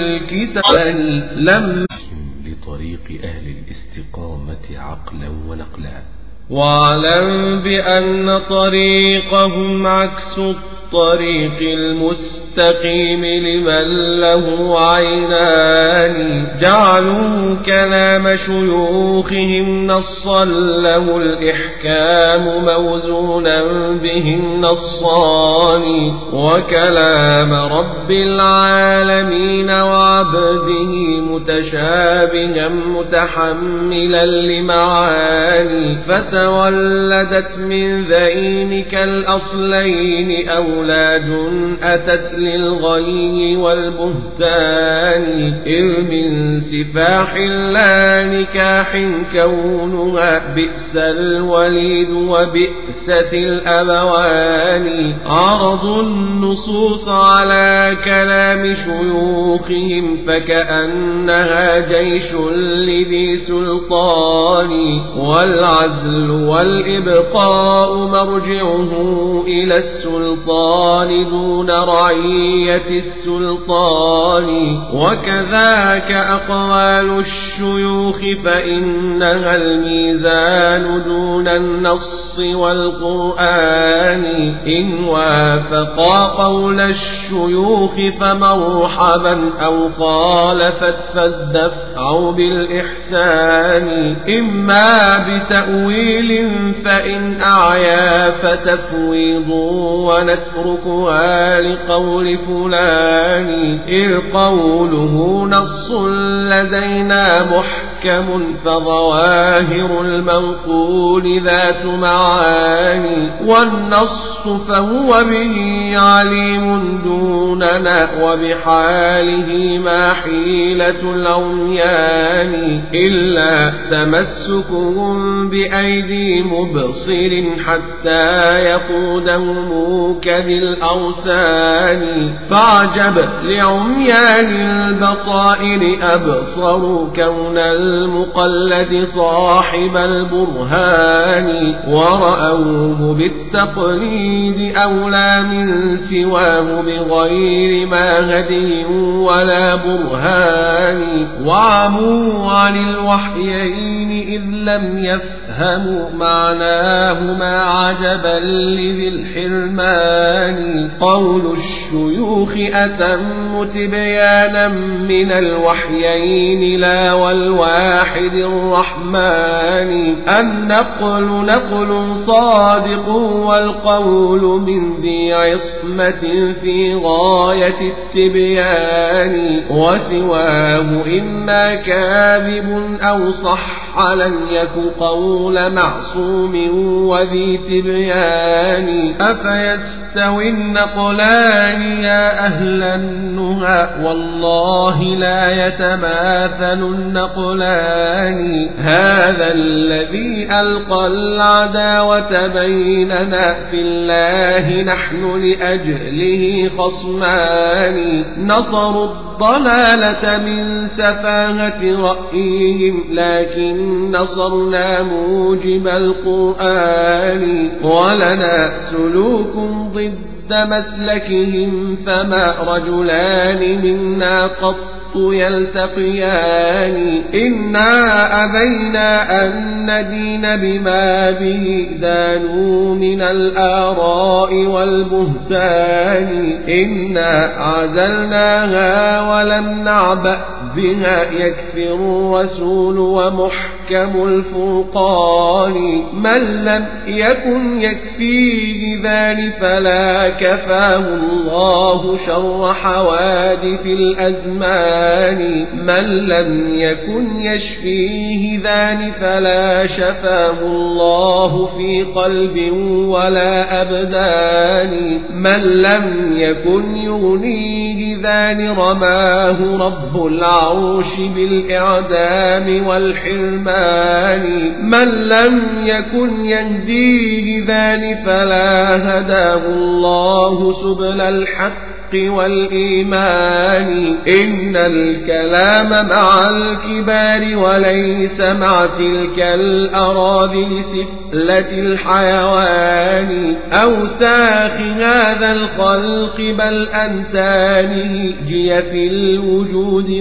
الكتاب لم لطريق أهل الاستقامة عقلا ونقلا. واعلم بأن طريقهم عكس الطريق المستقيم لمن له عينان. جعلوا كلام شيوخهم نصا له الإحكام موزونا به النصان وكلام رب العالمين وعبده متشابها متحملا لمعاني. فتولدت من ذينك الأصلين أولاد أتت للغي والبهتان إذ من سفاح لا نكاح كونها بئس الوليد وبئست الأبوان. عرضوا النصوص على كلام شيوخهم فكأنها جيش لذي سلطان. والعزل والإبقاء مرجعه إلى السلطان. دون رعية السلطان. وكذاك أقوال الشيوخ فإنها الميزان دون النص والقرآن. إن وافقا قول الشيوخ فمرحبا أو خالفت فالدفع بالإحسان. إما بتأويل فإن أعيا فتفويض ونتركها لقول فلان إذ قوله نص لدينا محكم فظواهر المنقول ذات معاني والنص فهو به عليم دوننا وبحاله ما حيلة العميان إلا تمسكهم بأيدي مبصر حتى يقودهم كذي الأوسان فعجب لعميان البصائر أبصروا كون المقلد صاحب البرهان ورأوه بالتقليد أولى من سواه بغير ما هدي ولا برهان وعموا عن الوحيين إذ لم يفهموا معناهما عجبا لذي الحرمان قول الشيوخ أتم تبيانا من الوحيين لا والواحد الرحمن النقل نقل صادق والقول من ذي عصمة في غاية التبيان وسواه إما كاذب أو صح لن يك قول معصوم وذي تبيان أفيستوي النقلان يا أهل النهى والله لا يتماثل النقلان هذا الذي ألقى العداوة بيننا في الله نحن لأجله خصمان نصروا الضلالة من سفاهة رأيهم لكن نصرنا موجب القرآن ولنا سلوك ضد مسلكهم فما رجلان منا قط يلتقيان إنا أبينا أن ندين بما به دانوا من الآراء والبهتان إنا عزلناها ولم نعبأ بها يكفي الرسول ومحكم الفرقان. من لم يكن يكفيه ذلك فلا كفاه الله شر حوادث الأزمان. من لم يكن يشفيه ذلك فلا شفاه الله في قلب ولا أبدان. من لم يكن يغنيه ذان رماه رب العرش بالإعدام والحرمان. من لم يكن يهديه ذان فلا هداه الله سبل الحق. والإيمان. إن الكلام مع الكبار وليس مع تلك الأراذل سفلة الحيوان. أوساخ هذا الخلق بل أنتانه جيف الوجود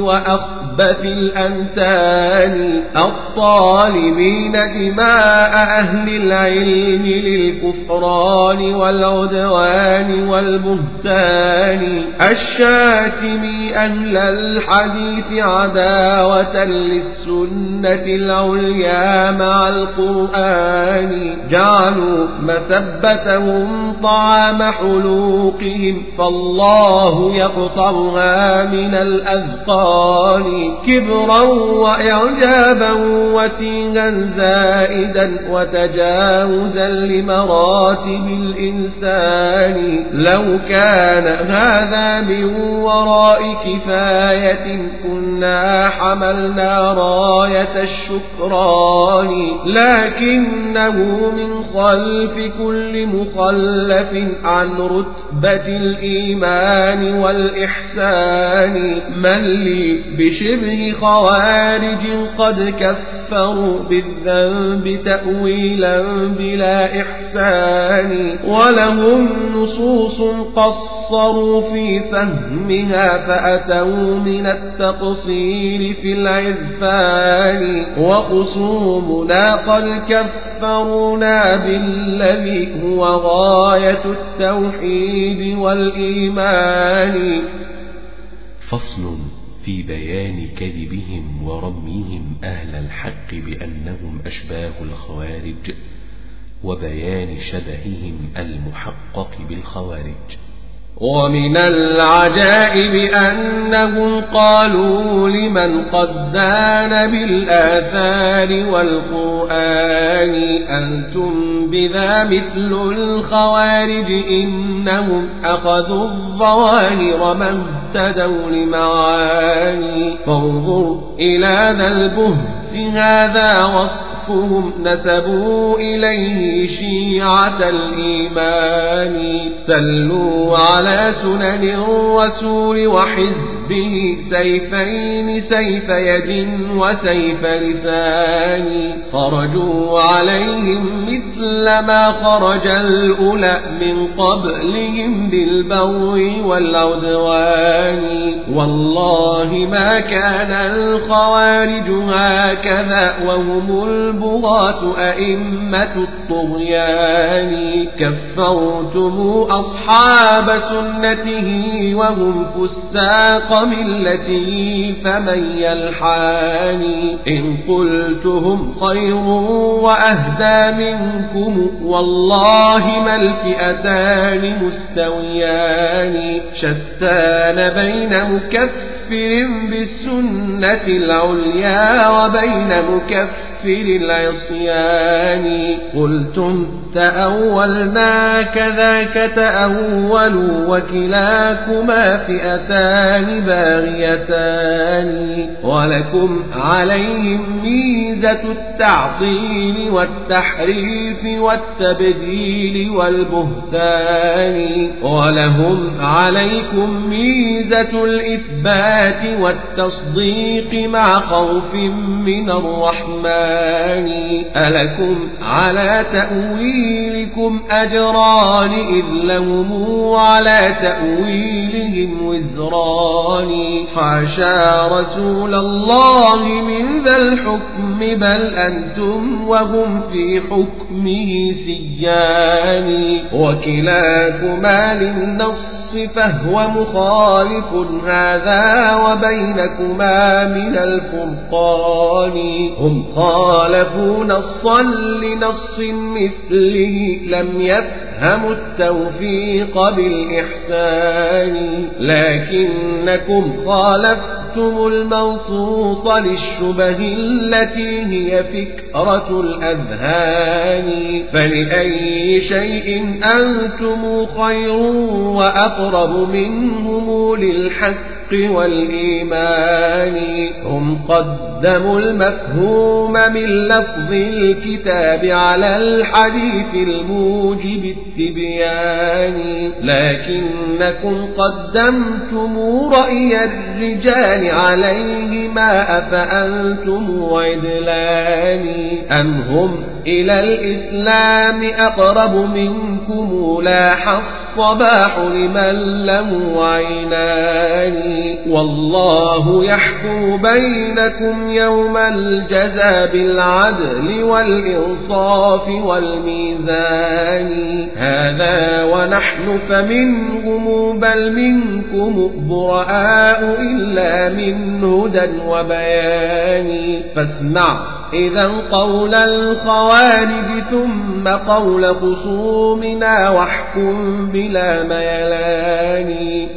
وأخبث الأنتان الطالبين دماء أهل العلم للكفران والعدوان والبهتان الشاتم أهل الحديث عداوة للسنة العليا مع القرآن جعلوا مسبتهم طعام حلوقهم فالله يقطعها من الأذقان كبرا وإعجابا وتيها زائدا وتجاوزا لمراتب الإنسان لو كان هذا من وراء كفاية كنا حملنا راية الشكران لكنه من خلف كل مخلف عن رتبة الإيمان والإحسان من لي بشبه خوارج قد كفروا بالذنب تأويلا بلا إحسان ولهم نصوص قصروا في فهمها فأتوا من التقصير في العرفان وخصومنا قد كفرونا بالذي هو غاية التوحيد والإيمان. فصل في بيان كذبهم ورميهم أهل الحق بأنهم أشباه الخوارج وبيان شبههم المحقق بالخوارج. ومن العجائب أنهم قالوا لمن قد دان بالآثار والقرآن أنتم بذا مثل الخوارج إنهم أخذوا الظواهر ما اهتدوا لمعاني فانظر إلى ذا البهت هذا وصف وصفهم نسبوا إليه شيعة الإيمان. سلوا على سنن الرسول وحزبه سيفين سيف يد وسيف لسان. خرجوا عليهم مثل ما خرج الأولى من قبلهم بالبغي والعدوان. والله ما كان الخوارج هكذا وهم البغاة أئمة الطغيان كفرتم أصحاب سنته وهم فساق ملته فمن يلحاني إن قلتهم خير وأهدى منكم والله ما الفئتان مستويان شتان بين مكفر بالسنة العليا وبين مكفر العصيان. قلتم تأولنا كذاك تأولوا وكلاكما فئتان باغيتان. ولكم عليهم ميزة التعطيل والتحريف والتبديل والبهتان. ولهم عليكم ميزة الإثبات والتصديق مع خوف من الرحمن. ألكم على تأويلكم أجران إذ لهم على تأويلهم وزران. حاشا رسول الله من ذا الحكم بل أنتم وهم في حكمه سيان. وكلاكما للنص فهو مخالف هذا وبينكما من الفرقان هم خالفوا نصا لنص مثله لم يفهموا التوفيق بالإحسان لكنكم خالفتم المنصوص للشبه التي هي فكرة الأذهان. فلأي شيء أنتم خير وأقرب منهم للحق والإيمان. هم قد قدموا المفهوم من لفظ الكتاب على الحديث الموجب التبيان. لكنكم قدمتم رأي الرجال عليه ما أفأنتم عدلان. أم هم إلى الإسلام أقرب منكم؟ لاح الصباح لمن له عينان. والله يحكم بينكم يوم الجزاء بالعدل والإنصاف والميزان. هذا ونحن فمنهم بل منكم براء إلا من هدى وبيان. فاسمع. إذا قول الخوارج ثم قول خصومنا واحكم بلا ميلان.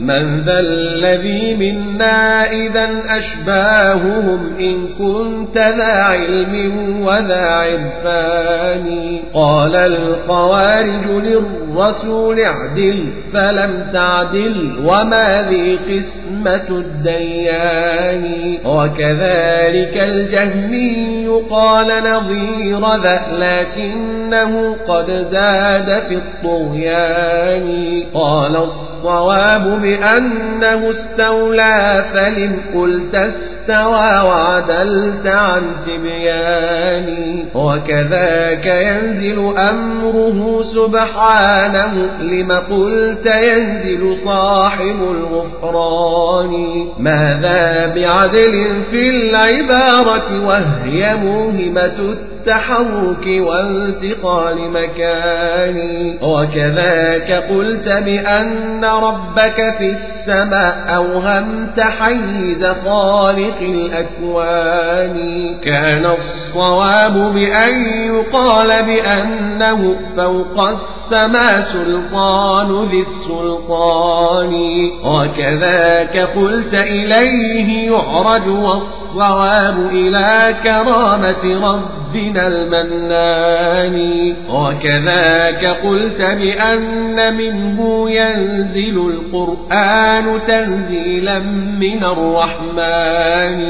من ذا الذي منا إذا أشباههم إن كنت ذا علم وذا عرفان. قال الخوارج للرسول اعدل فلم تعدل وما ذي قسمة الديان. وكذلك الجهمي قال نظير ذا لكنه قد زاد في الطغيان. قال الصواب بأنه استولى فلم قلت استوى وعدلت عن تبيان وكذاك ينزل أمره سبحانه لم قلت ينزل صاحب الغفران. ماذا بعدل في العبارة وهي موهمة التحرك وانتقال مكان وكذاك قلت بأن ربك في السماء أوهمت حيز خالق الأكوان. كان الصواب بأن يقال بأنه فوق السماء سلطان ذي السلطان. وكذاك قلت إليه يعرج والصواب إلى كرامة ربنا المنان. وكذاك قلت بأن منه ينزل القرآن تنزيلا من الرحمن.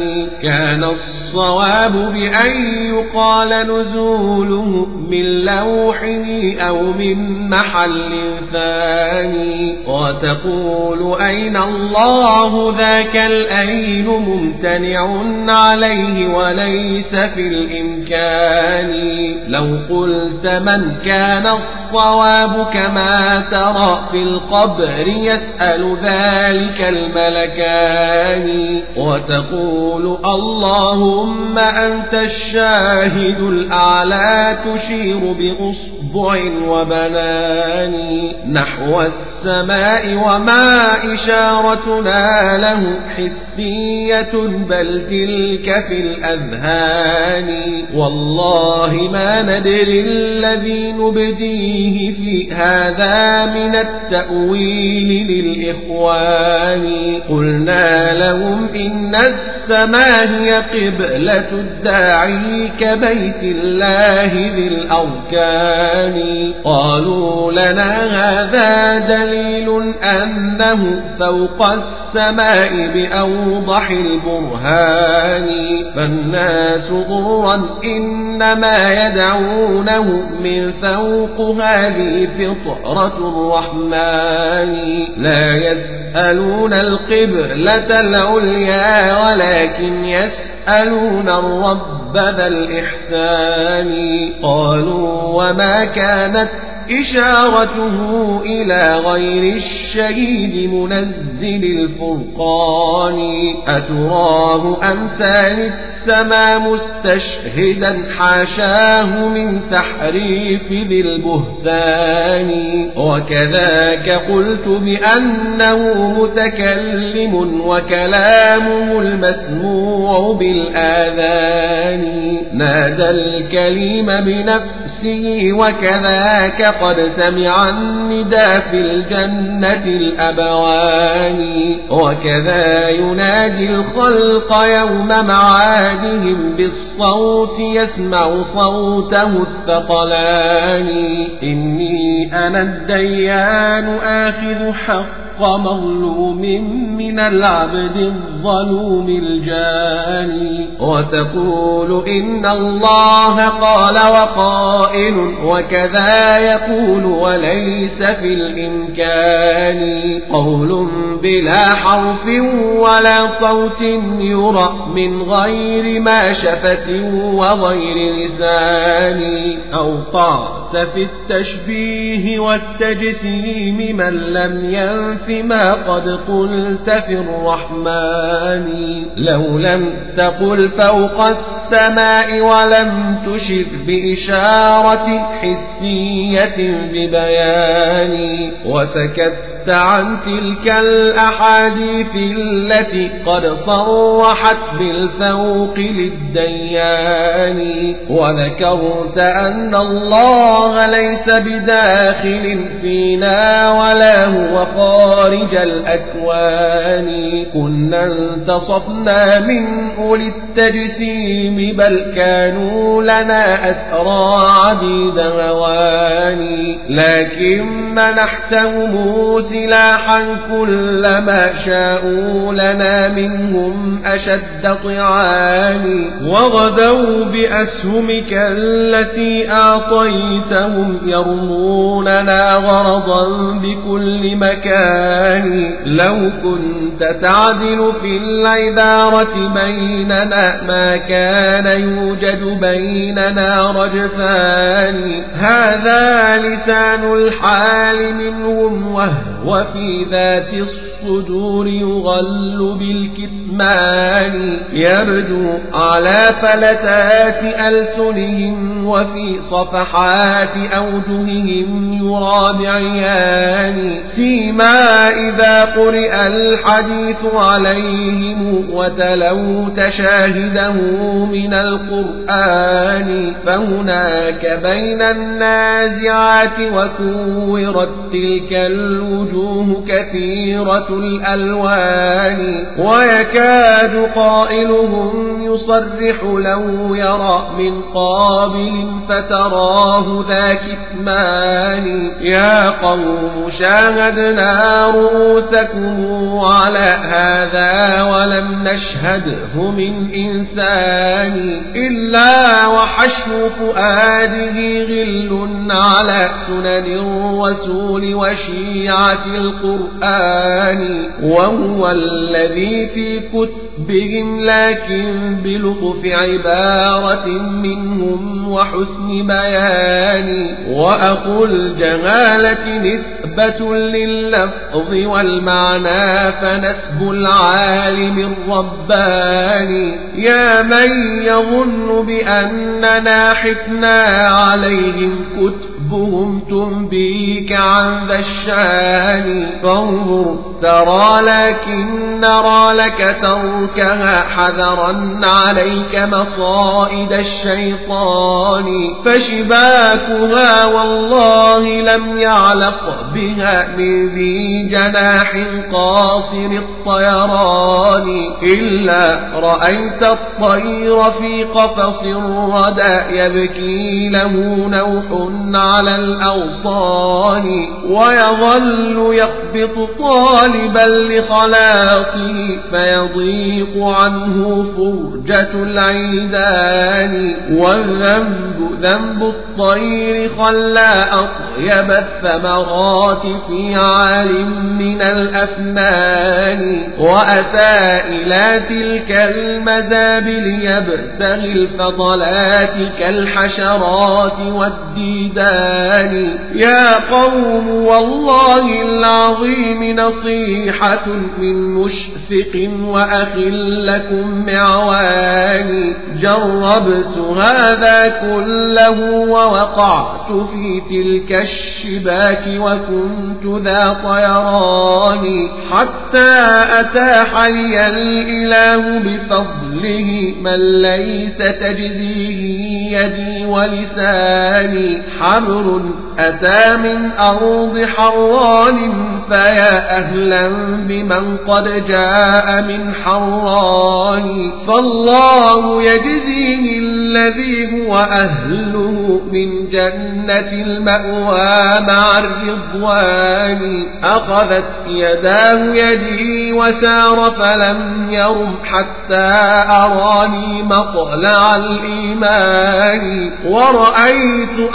كان الصواب بأن يقال نزوله من لوحه أو من محل ثاني. وتقول أين الله ذاك الأين ممتنع عليه وليس في الإمكان. لو قلت من كان الصواب كما ترى في القبر يسأل ذلك الملكان وتقول اللهم أنت الشاهد الأعلى تشير بأصبع وبنان نحو السماء وما إشارتنا له حسية بل تلك في الأذهان والله ما ندري الذي نبديه في هذا من التأويل للإخوان. قلنا لهم إن السماء هي قبلة الداعي كبيت الله ذي الأركان. قالوا لنا هذا دليل أنه فوق السماء بأوضح البرهان. فالناس ضرا إنما يدعونه من فوق هذه فطرة الرحمن. لا يسألون القبلة العليا ولكن يسألون الرب ذا الإحسان. قالوا وما كانت إشارته إلى غير الشهيد منزل الفرقان. أتراه أمثال السماء مستشهدا حاشاه من تحريف ذي البهتان. وكذاك قلت بأنه متكلم وكلامه المسموع بالآذان. نادى الكلم بنفسه وكذاك قد سمع الندى في الجنة الأبوان. وكذا ينادي الخلق يوم معادهم بالصوت يسمع صوته الثقلان. إني أنا الديان آخذ حق حق مظلوم من العبد الظلوم الجاني وتقول إن الله قال وقائل وكذا يقول وليس في الإمكان. قول بلا حرف ولا صوت يرى من غير ما شفت وغير لسان. أوقعت في التشبيه والتجسيم من لم ينف ما قد قلت في الرحمن. لو لم تقل فوق السماء ولم تشر بإشارة حسية ببيان. وسكت عن تلك الأحاديث التي قد صرحت بالفوق للديان. وذكرت أن الله ليس بداخل فينا ولا هو خارج الأكوان. كنا انتصفنا من أولي التجسيم بل كانوا لنا أسرى عبيد هواني لكن منحتهم سلاحا كلما شاءوا لنا منهم أشد طعان وغدوا بأسهمك التي أعطيتهم يرموننا غرضا بكل مكان. لو كنت تعدل في العبارة بيننا ما كان يوجد بيننا رجفان. هذا لسان الحال منهم وهو وفي ذات الصدور يغل بالكتمان. يبدو على فلتات ألسنهم وفي صفحات أوجههم يرى بعيان سيما إذا قرئ الحديث عليهم وتلوت شاهده من القرآن فهناك بين النازعات وكورت تلك الوجوه. كثيرة الألوان ويكاد قائلهم يصرح لو يرى من قابل فتراه ذا كتمان. يا قوم شاهدنا رؤوسكم على هذا ولم نشهده من إنسان إلا وحشو فؤاده غل على سنن الرسول وشيعة القرآن وهو الذي في كتبهم لكن بلطف عبارة منهم وحسن بيان. وأقول جهالة نسبة لللفظ والمعنى فنسب العالم الرباني. يا من يظن بأننا حفنا عليهم كتبهم تنبيك عن ذا الشأن. فانظر ترى لكن نرى لك تركها. حذرا عليك مصائد الشيطان. فشباكها والله لم يعلق بها من ذي جناح قاصر الطيران. إلا رأيت الطير في قفص الردى. يبكي له نوح الأوصان ويظل يخبط طالبا لخلاصه فيضيق عنه فرجة العيدان والذنب ذنب الطير خلى أطيب الثمرات في عالم من الأفنان وأتى إلى تلك المذابل يبتغي الفضلات كالحشرات والديدان يا قوم والله العظيم نصيحة من مشفق وأخ لكم معواني جربت هذا كله ووقعت في تلك الشباك وكنت ذا طيران. حتى أتاح لي الإله بفضله من ليس تجزيه يدي ولساني. حبر أتى من أرض حران فيا أهلا بمن قد جاء من حران. فالله يجزيه الذي هو أهله من جنة المأوى مع الرضوان. أخذت يداه يدي وسار فلم يرم حتى أراني مطلع الإيمان. ورأيت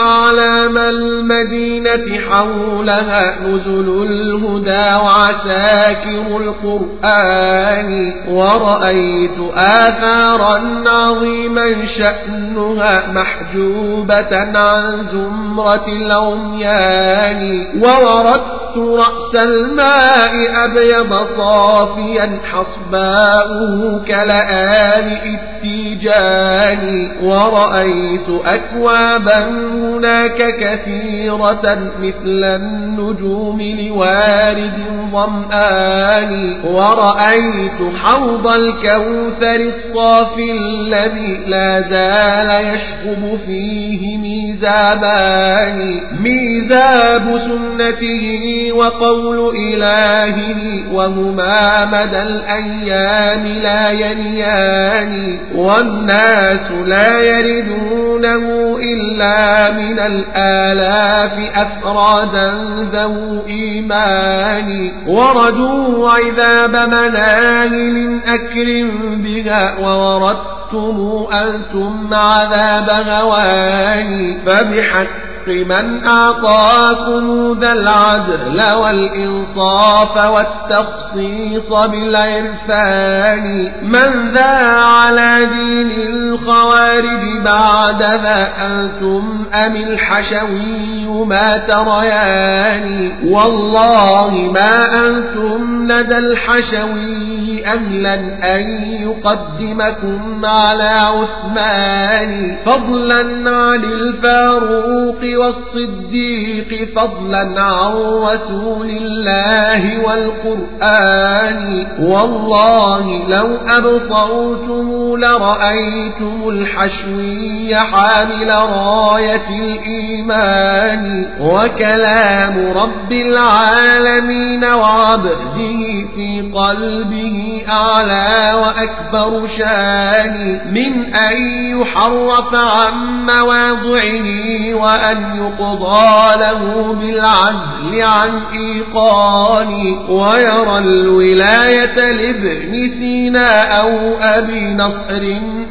أعلام المدينة حولها نزل الهدى وعساكر القرآن ورأيت آثارا عظيما شأنها محجوبة عن زمرة العميان ووردت رأس الماء أبيض صافيا حصباؤه كلآل التيجان ورأيت أكوابا هناك كثيرة مثل النجوم لوارد ظمآن. ورأيت حوض الكوثر الصافي الذي لا زال يشخب فيه ميزابان. ميزاب سنته وقول إلهه وهما مدى الأيام لا ينيان. والناس لا يردونه إلا من الآلاف أفرادا ذوي إيمان وردوا عذاب مناهل أكرم بها ووردتم أنتم عذاب هوان فبحق من أعطاكم ذا العدل والإنصاف والتخصيص بالعرفان من ذا على دين الخوارج بعد ذا أنتم أم الحشوي ما تريان والله ما أنتم لدى الحشوي أهلا أن يقدمكم على عثمان فضلا عن الفاروق والصديق فضلا عن رسول الله والقرآن. والله لو أبصرتم لرأيتم الحشوي حامل راية الإيمان. وكلام رب العالمين وعبده في قلبه أعلى وأكبر شان. من أن يحرف عن مواضعه وأن يقضى له بالعدل عن إيقان ويرى الولاية لابن سينا أو أبي نصر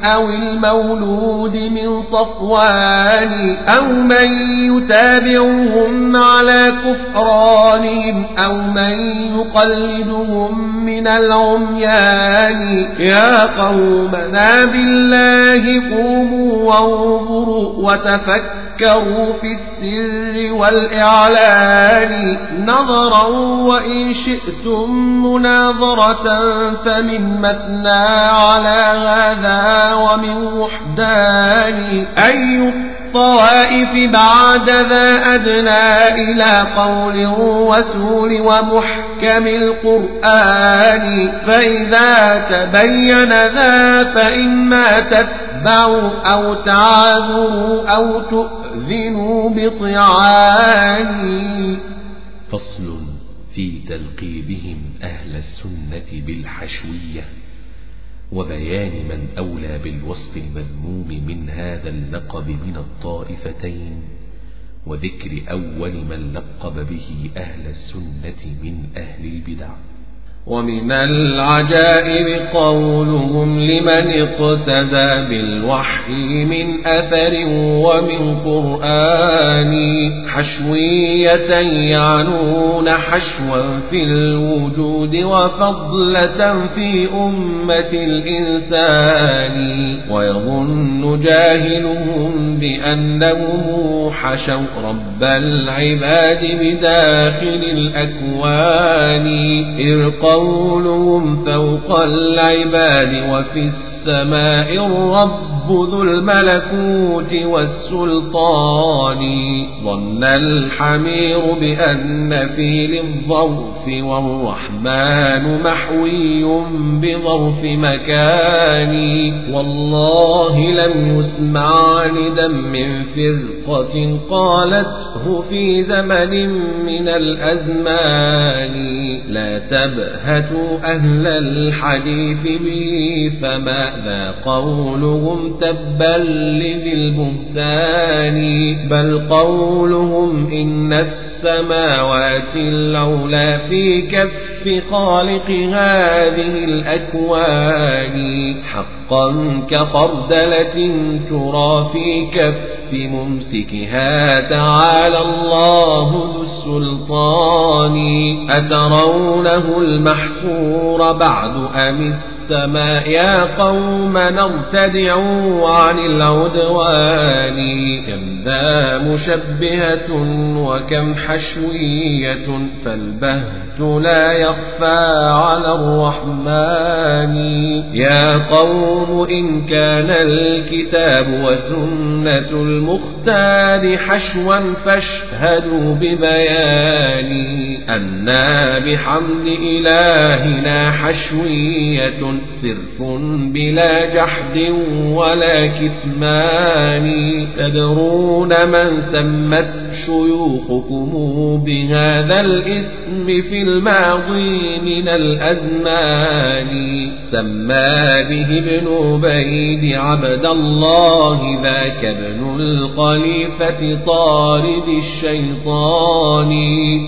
أو المولود من صفوان أو من يتابعهم على كفرانهم أو من يقلدهم من العميان. يا قومنا بالله قوموا وانظروا وتفكروا في السر والإعلان نظرا وإن شئتم مناظرة فمن مثنى على هذا ومن وحدان أي الطوائف بعد ذا أدنى إلى قول الرسول ومحكم القرآن فإذا تبين ذا فإما تتبعوا أو تعذروا أو تؤذنوا بطعان فصل في تلقيبهم أهل السنة بالحشوية وبيان من أولى بالوصف المذموم من هذا اللقب من الطائفتين وذكر أول من لقب به أهل السنة من أهل البدع. ومن العجائب قولهم لمن اقتدى بالوحي من أثر ومن قرآن حشوية يعنون حشوا في الوجود وفضلة في أمة الإنسان ويظن جاهلهم بأنهم حشوا رب العباد بداخل الأكوان إرقى قولهم فوق العباد وفي السماء الرب ذو الملكوت والسلطان. ظن الحمير بأن في للظرف والرحمن محوي بظرف مكان والله لم يسمع لدم فرقة قالته في زمن من الأزمان. لا تبهتوا أهل الحديث به فماذا قولهم تبا لذي البهتان بل قولهم إن السماوات العلا في كف خالق هذه الأكوان حقا كخردلة ترى في كف ممسكها تعالى الله ذو السلطان أترونه المحصور بعد أم السماء يا قوم نرتدعوا عن العدوان. كم ذا مشبهة وكم حشوية. فالبهت لا يخفى على الرحمن. يا قوم إن كان الكتاب وسنة المختار حشوا فاشهدوا ببياني أنا بحمد إلهنا حشوية. صرف بلا جحد ولا كتمان تدرون من سمت شيوخكم بهذا الاسم في الماضي من الأزمان. سمى به ابن بيد عبد الله ذاك ابن الخليفة طارد الشيطان.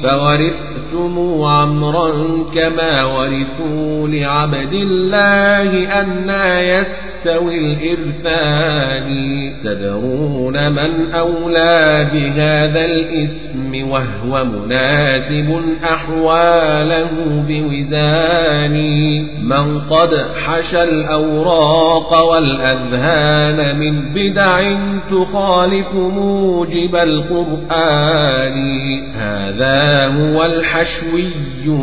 فورثتم عمرا كما ورثوا لعبد الله أنا يستوي الإرثان تدرون من أولى بهذا الإسم وهو مناسب أحواله بوزان. من قد حشى الأوراق والأذهان من بدع تخالف موجب القرآن. هذا هو الحشوي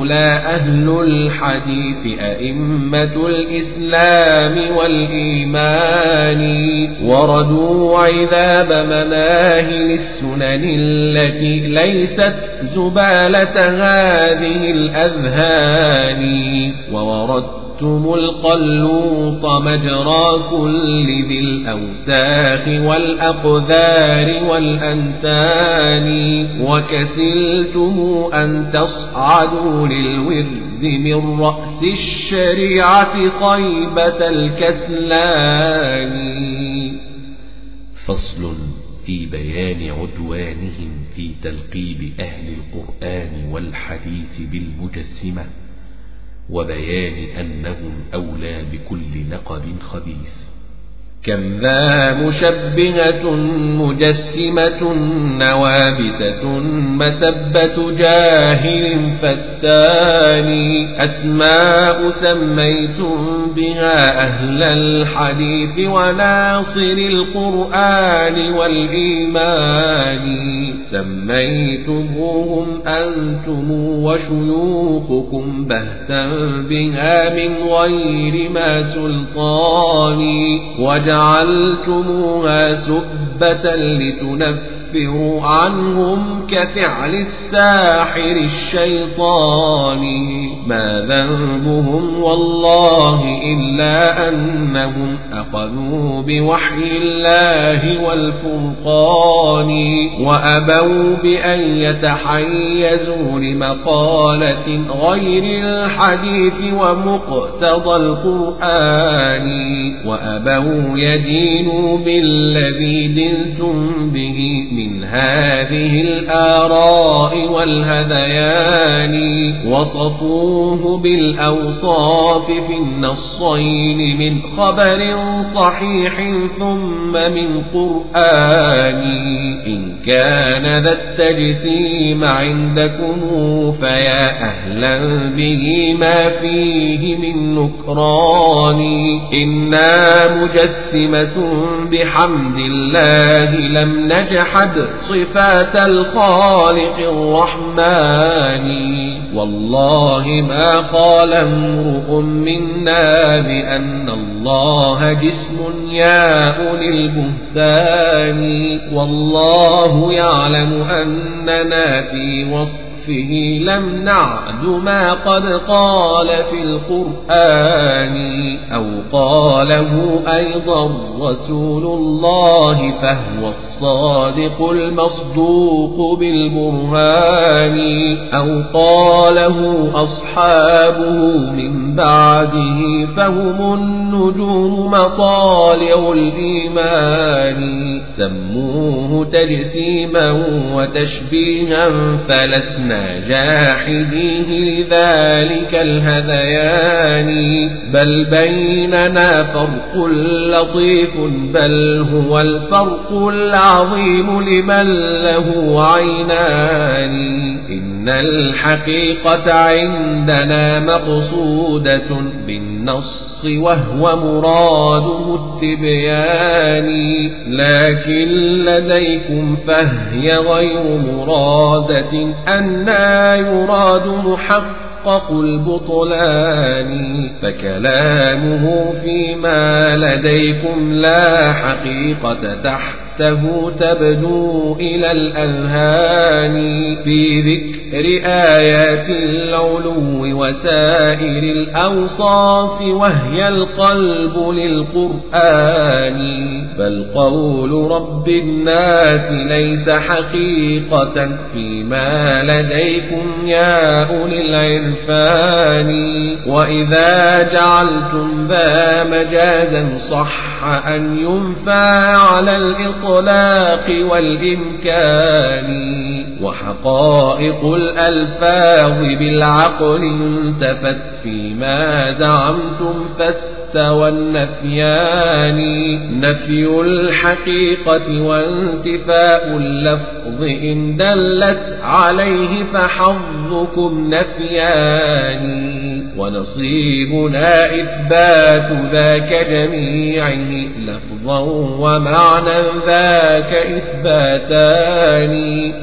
لا أهل الحديث أئمة الإسلام والإيمان. وردوا عذاب مناهل السنن التي ليست زبالة هذه الأذهان. ووردت أخذتم القلوط مجرى كل ذي الأوساخ والأقذار والأنتان وكسلتم أن تصعدوا للورد من رأس الشريعة خيبة الكسلان فصل في بيان عدوانهم في تلقيب أهل القرآن والحديث بالمجسمة وبيان أنهم أولى بكل نقب خبيث. كم ذا مشبهة مجسمة نوابتة مسبة جاهل فتان أسماء سميتم بها أهل الحديث وناصر القرآن والإيمان سميتموهم أنتم وشيوخكم بهتا بها من غير ما سلطان وجعل جعلتموها سبة لتنفروا عنهم كفعل الساحر الشيطان ما ذنبهم والله إلا أنهم أخذوا بوحي الله والفرقان وأبوا بأن يتحيزوا لمقالة غير الحديث ومقتضى القرآن وأبوا يدينوا بالذي دلتم به من هذه الآراء والهذيان وصفوه بالأوصاف في النصين من خبر صحيح ثم من قرآن. إن كان ذا التجسيم عندكم فيا أهلا به ما فيه من نكران. إنا مجسمة بحمد الله لم نجحد صفات الخالق الرحمن. والله ما قال امرؤ منا بأن الله جسم يا أولي البهتان. والله يعلم أننا في وصف لطفه لم نعد ما قد قال في القرآن أو قاله أيضا رسول الله فهو الصادق المصدوق بالبرهان أو قاله أصحابه من بعده فهم النجوم مطالع الإيمان سموه تجسيما وتشبيها فلسنا جاحديه لذلك الهذيان. بل بيننا فرق لطيف بل هو الفرق العظيم لمن له عينان. إن الحقيقة عندنا مقصودة بالنص وهو مراده التبيان. لكن لديكم فهي غير مرادة أنا يراد محقق محقق البطلان فكلامه فيما لديكم لا حقيقة تحت تحته تبدو إلى الأذهان. في ذكر آيات العلو وسائر الأوصاف وهي القلب للقرآن. بل قول رب الناس ليس حقيقة فيما لديكم يا أولي العرفان وإذا جعلتم ذا مجازا صح أن ينفى على الإطلاق والإمكان. وحقائق الألفاظ بالعقل انتفت فيما زعمتم فاستوى النفيان نفي الحقيقة وانتفاء اللفظ إن دلت عليه فحظكم نفيان ونصيبنا إثبات ذاك جميعه لفظا ومعنى ذاك إثباتان.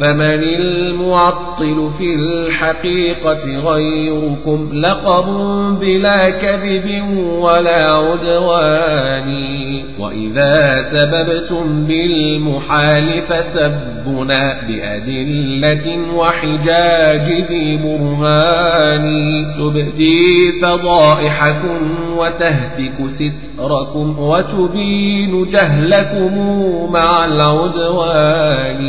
فمن المعطل في الحقيقة غيركم لقب بلا كذب ولا عدوان وإذا سببتم بالمحال فسبنا بأدلة وحجاج ذي برهان. تبدي فضائحكم وتهتك ستركم وتبين جهلكم مع العدوان.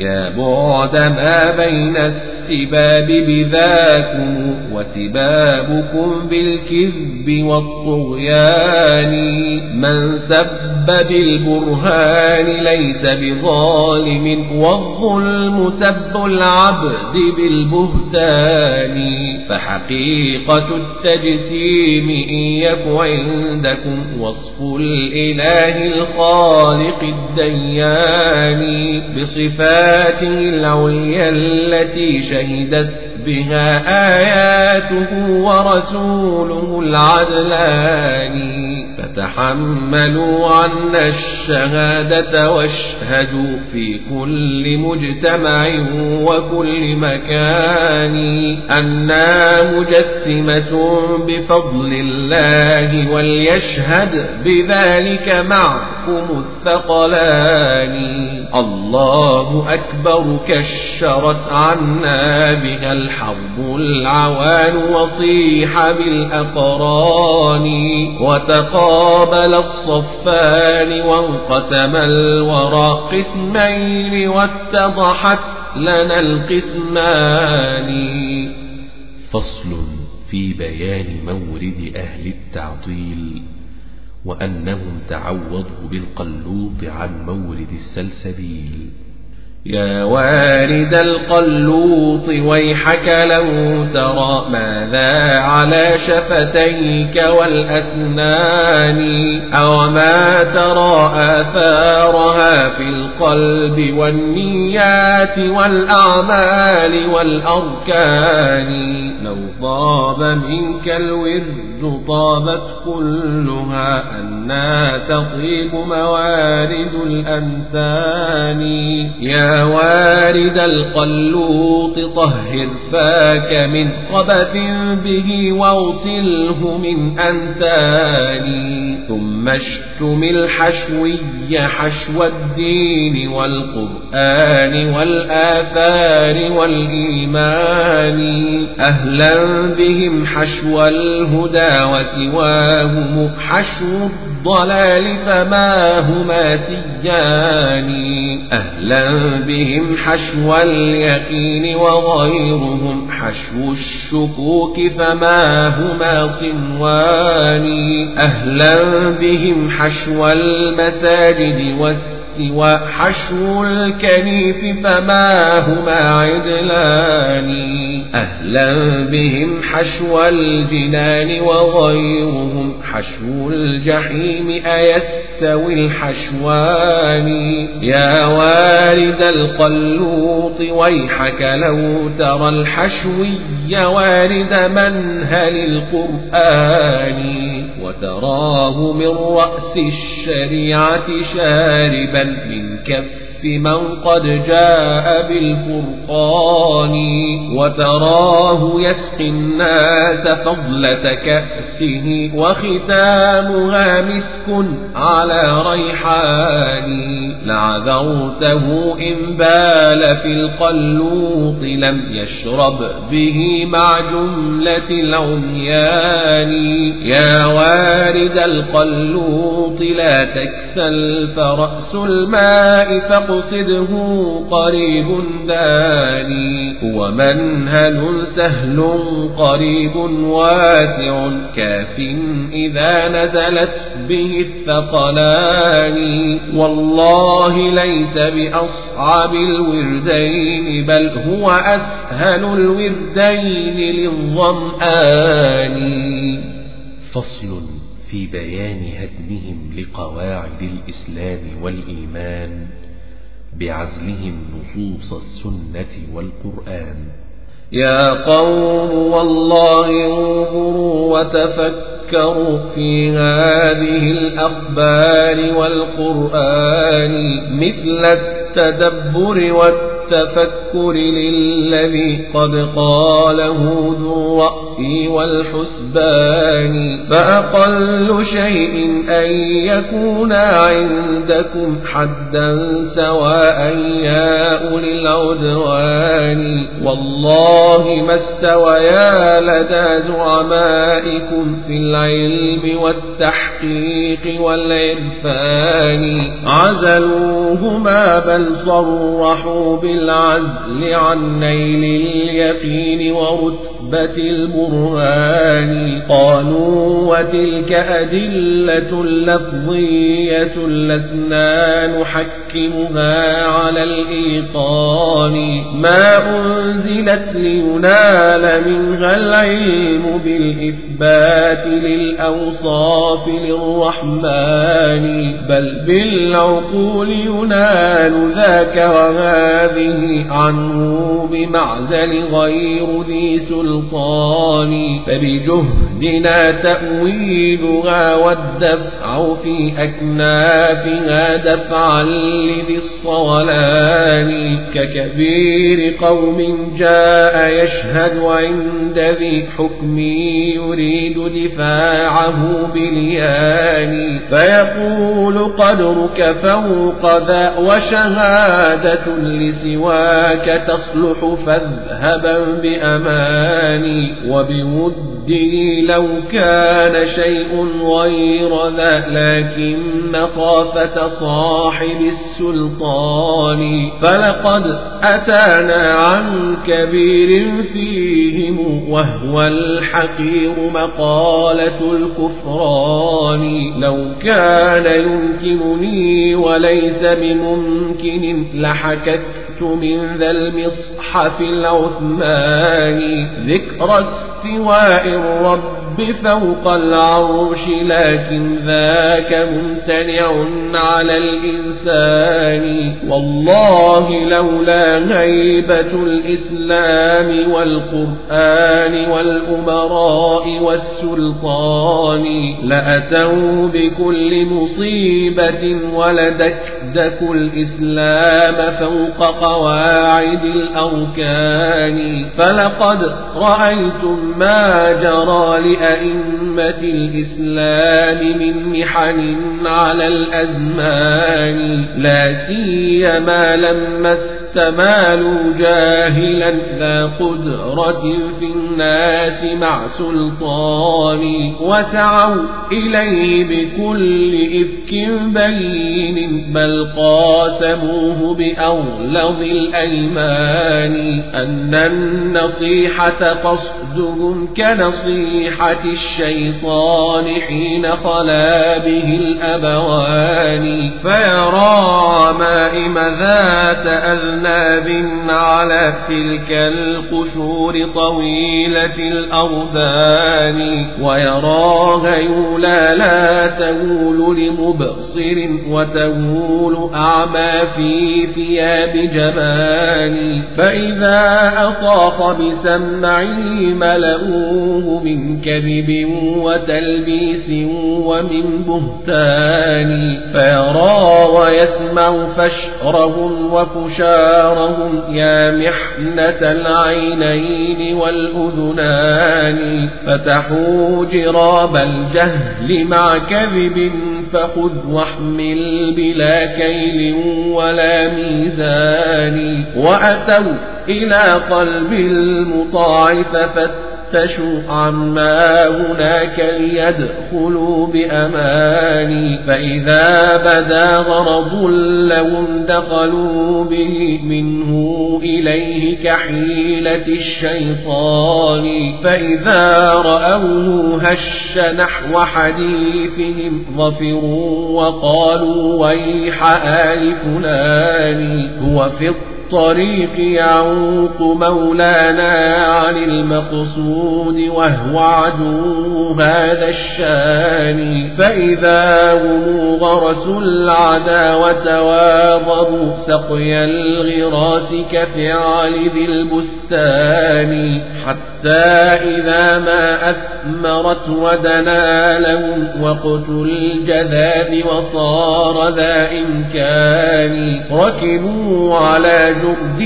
يا بعد ما بين السباب بذاكم وسبابكم بالكذب والطغيان. من سب بالبرهان ليس بظالم والظلم سب العبد بالبهتان. فحقيقة التجسيم إن يك عندكم وصف الإله الخالق الديان بصفاته العليا التي شهدت بها آياته ورسوله العدلان فتحملوا عنا الشهادة واشهدوا في كل مجتمع وكل مكان أنا مجسمة بفضل الله وليشهد بذلك معكم الثقلان. الله أكبر كشرت عنا بها الحرب العوان وصيح بالأقران وتقابل الصفان وانقسم الورى قسمين واتضحت لنا القسمان. فصل في بيان مورد أهل التعطيل وأنهم تعوضوا بالقلوط عن مورد السلسبيل. يا وارد القلوط ويحك لو ترى ماذا على شفتيك والأسنان أو ما ترى آثارها في القلب والنيات والأعمال والأركان لو طاب منك الورد طابت كلها أنا تطيب موارد الأنثان يا وارد القلوط طهر فاك من قبث به واغسله من أنتان ثم اشتم الحشوي حشو الدين الدين والقرآن والآثار والإيمان أهلا بهم حشو الهدى وسواهم حشو الضلال فما هما سيان. أهلا بهم حشو اليقين وغيرهم. حشو الشكوك فما هما صنوان. أهلا بهم حشو المساجد والسجد سوى حشو الكنيف فما هما عدلان. أهلا بهم حشو الجنان وغيرهم حشو الجحيم أيستوي الحشوان. يا وارد القلوط ويحك لو ترى الحشوي وارد منهل القرآن؟ وتراه من رأس الشريعة شاربا من كف من قد جاء بالفرقان وتراه يسقي الناس فضلة كأسه وختامها مسك على ريحان لعذرته إن بال في القلوط لم يشرب به مع جملة العميان يا وارد القلوط لا تكسل فرأس الماء فقل مقصده قريب داني هو منهل سهل قريب واسع كاف إذا نزلت به الثقلان. والله ليس بأصعب الوردين بل هو أسهل الوردين للظمآن. فصل في بيان هدمهم لقواعد الإسلام والإيمان. بعزلهم نصوص السنة والقرآن. يا قوم والله انظروا وتفكروا في هذه الأخبار والقرآن مثل التدبر والتفكر التفكر للذي قد قاله ذو الرأي والحسبان فأقل شيء أن يكون عندكم حدا سواء يا أولي العدوان. والله ما استويا لدى زعمائكم في العلم والتحقيق والعرفان. عزلوهما بل صرحوا بال بالعزل عن نيل اليقين ورتبة البرهان قالوا وتلك أدلة لفظية لسنا نحكمها على الإيقان ما أنزلت لينال منها العلم بالإثبات للأوصاف للرحمن بل بالعقول ينال ذاك وهذه عنه بمعزل غير ذي سلطان فبجهدنا تأويلها والدفع في أكنافها دفعا لذي الصولان ككبير قوم جاء يشهد عند ذي حكم يريد دفاعه بليان فيقول قدرك فوق ذا وشهادة لسوى سواك تصلح فاذهبا بأماني وبوده لو كان شيء غير ذا لكن مخافة صاحب السلطان فلقد أتانا عن كبير فيهم وهو الحقير مقالة الكفران لو كان يمكنني وليس بممكن لحكت من ذا المصحف العثماني ذكر استواء الرب فوق العرش لكن ذاك ممتنع على الإنسان. والله لولا غيبة الإسلام والقرآن والأمراء والسلطان لأتوا بكل مصيبة ولدكدك الإسلام فوق قواعد الأركان. فلقد رأيتم ما جرى لأئمة الإسلام من محن على الأزمان لا سيما لما استمالوا جاهلا ذا قدرة في الناس مع سلطان. وسعوا إليه بكل إفك بين بل قاسموه بأغلظ الأيمان. أن النصيحة قصدهم كنصيحة الشيطان حين خلا به الأبوان. فيرى مائم ذات أذناب على تلك القشور طويلة الأربان ويرى غيولا لا تقول لمبصر وتقول أعمى في ثياب جبان فإذا أصاخ بسمعه ملؤوه من كذب وتلبيس ومن بهتان فيرى ويسمع فشرهم وفشارهم يا محنة العينين والأذنان فتحوا جراب الجهل مع كذب فخذ واحمل بلا كيل ولا ميزان وأتوا إلى قلب المطاع ففتحوا فتشوا عما هناك ليدخلوا بأمان فإذا بدا غرض لهم دخلوا به منه إليه كحيلة الشيطان. فإذا رأوه هش نحو حديثهم ظفروا وقالوا ويح آل فلان هو في الطريق يعوق مولانا عن المقصود وهو عدو هذا الشان. فإذا هم غرسوا العداوة واضروا سقي الغراس كفعل ذي البستان. حتى إذا ما أثمرت ودنا لهم وقت الجذاب وصار ذا إمكان. ركبوا على جرد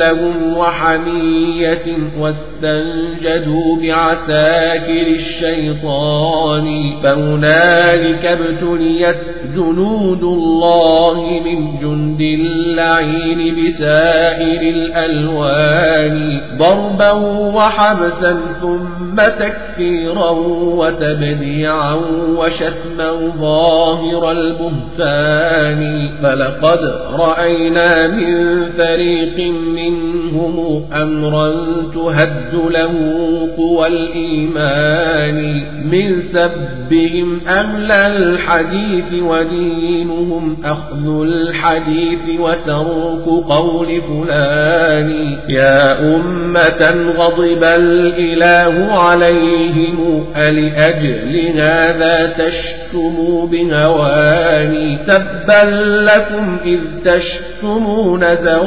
لهم وحمية واستنجدوا بعساكر الشيطان فهنالك ابتليت جنود الله من جند اللعين بسائر الألوان ضربا وحبسا ثم تكفيرا وتبديعا وشتما ظاهر البهتان فلقد رأينا من فريق منهم أمرا تهد له قوى الإيمان من سبهم أهل الحديث ودينهم أخذ الحديث وترك قول فلان يا أمة غضب الإله عليهم ألأجل هذا تشتموا بهواني تبا لكم إذ تشتمون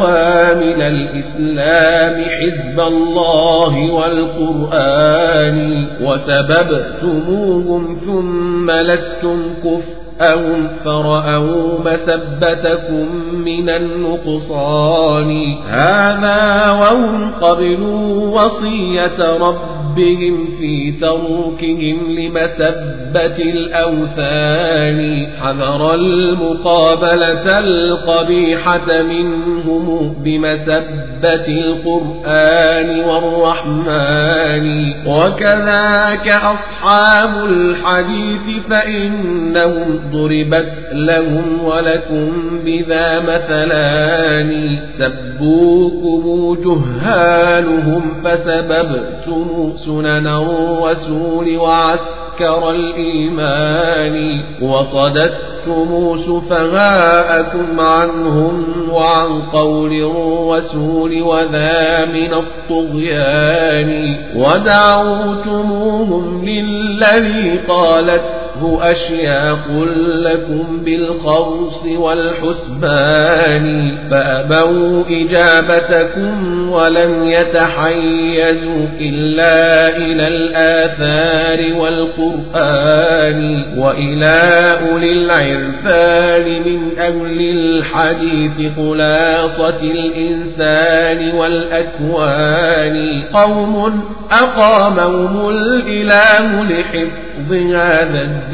زوامل الإسلام حزب الله والقرآن وسببتموهم ثم لستم كفر أهم فرأوا مسبتكم من النقصان. هذا وهم قبلوا وصية ربهم في تركهم لمسبة الأوثان. حذر المقابلة القبيحة منهم بمسبة القرآن والرحمن. وكذاك أصحاب الحديث فإنهم ضربت لهم ولكم بذا مثلان. سبوكم جهالهم فسببتم سنن الرسول وعسكر الإيمان وصددتم سفهاءكم عنهم وعن قول الرسول وذا من الطغيان ودعوتموهم للذي قالت قالته أشياخ لكم بالخرص والحسبان فأبوا إجابتكم ولم يتحيزوا إلا إلى الآثار والقرآن وإلى أولي العرفان من أهل الحديث خلاصة الإنسان والأكوان قوم أقامهم الإله لحفظ هذا الدين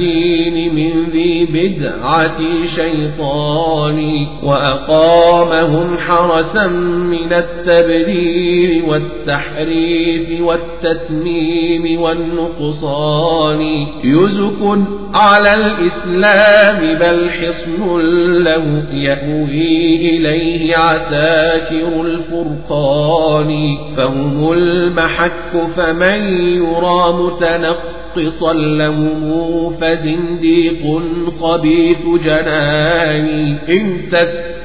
من ذي بدعة شيطان وأقامهم حرسا من التبرير والتحريف والتتميم والنقصان. يزك على الإسلام بل حصن له يأوي إليه عساكر الفرقان. فهم المحك فمن يرى متنقصا لهم فزنديق خبيث جنان إن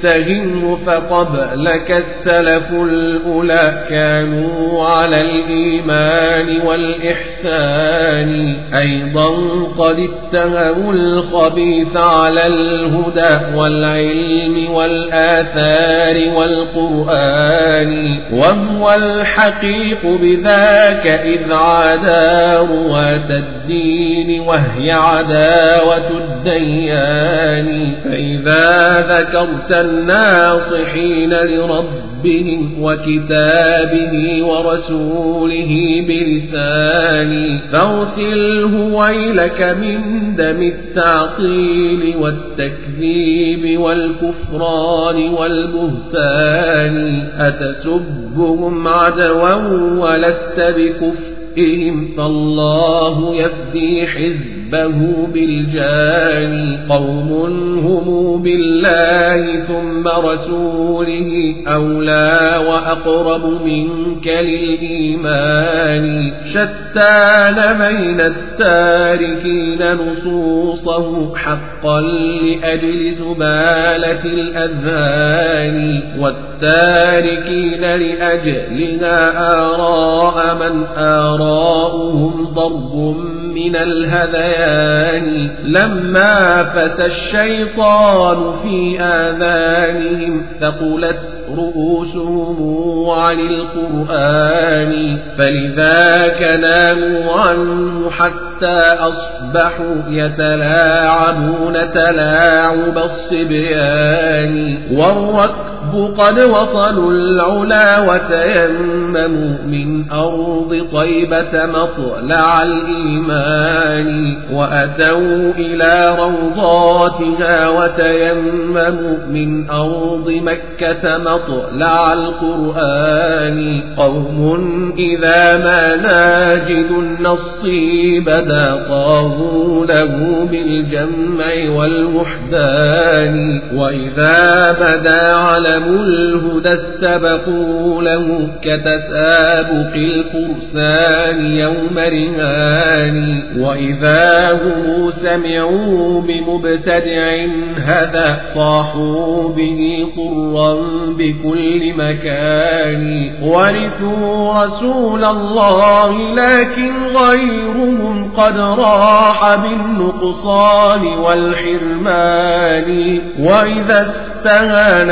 تتهمه فقبلك السلف الأولى كانوا على الإيمان والإحسان. أيضا قد اتهموا الخبيث على الهدى والعلم والآثار والقرآن وهو الحقيق بذاك إذ عدا رواة الدين وهي عداوة الديان. فإذا ذكرت الناصحين لربهم وكتابه ورسوله بلساني فاغسله ويلك من دم التعطيل والتكذيب والكفران والبهتان أتسبهم عدوا ولست بكفئهم فالله يفدي حزب حزبه بالجاني قوم هم بالله ثم رسوله أولى وأقرب منك للإيمان شتان بين التاركين نصوصه حقا لأجل زبالة الأذهان والتاركين لأجلها آراء من آراؤهم ضرب من الهذيان لما فسى الشيطان في آذانهم ثقلت رؤوسهم عن القرآن فلذاك ناموا عنه حتى أصبحوا يتلاعبون تلاعب الصبيان والركب قد وصلوا العلا وتيمموا من أرض طيبة مطلع الإيمان وأتوا إلى روضاتها وتيمموا من أرض مكة مطلع القرآن. قوم إذا ما ناجد النص بدا طاغوا له بالجمع والوحدان. وإذا بدا علم الهدى استبقوا له كتسابق الفرسان يوم رهان وإذا هم سمعوا بمبتدع هذا صاحوا به قرا بكل مكان ورثوا رسول الله لكن غيرهم قد راح بالنقصان والحرمان وإذا استهان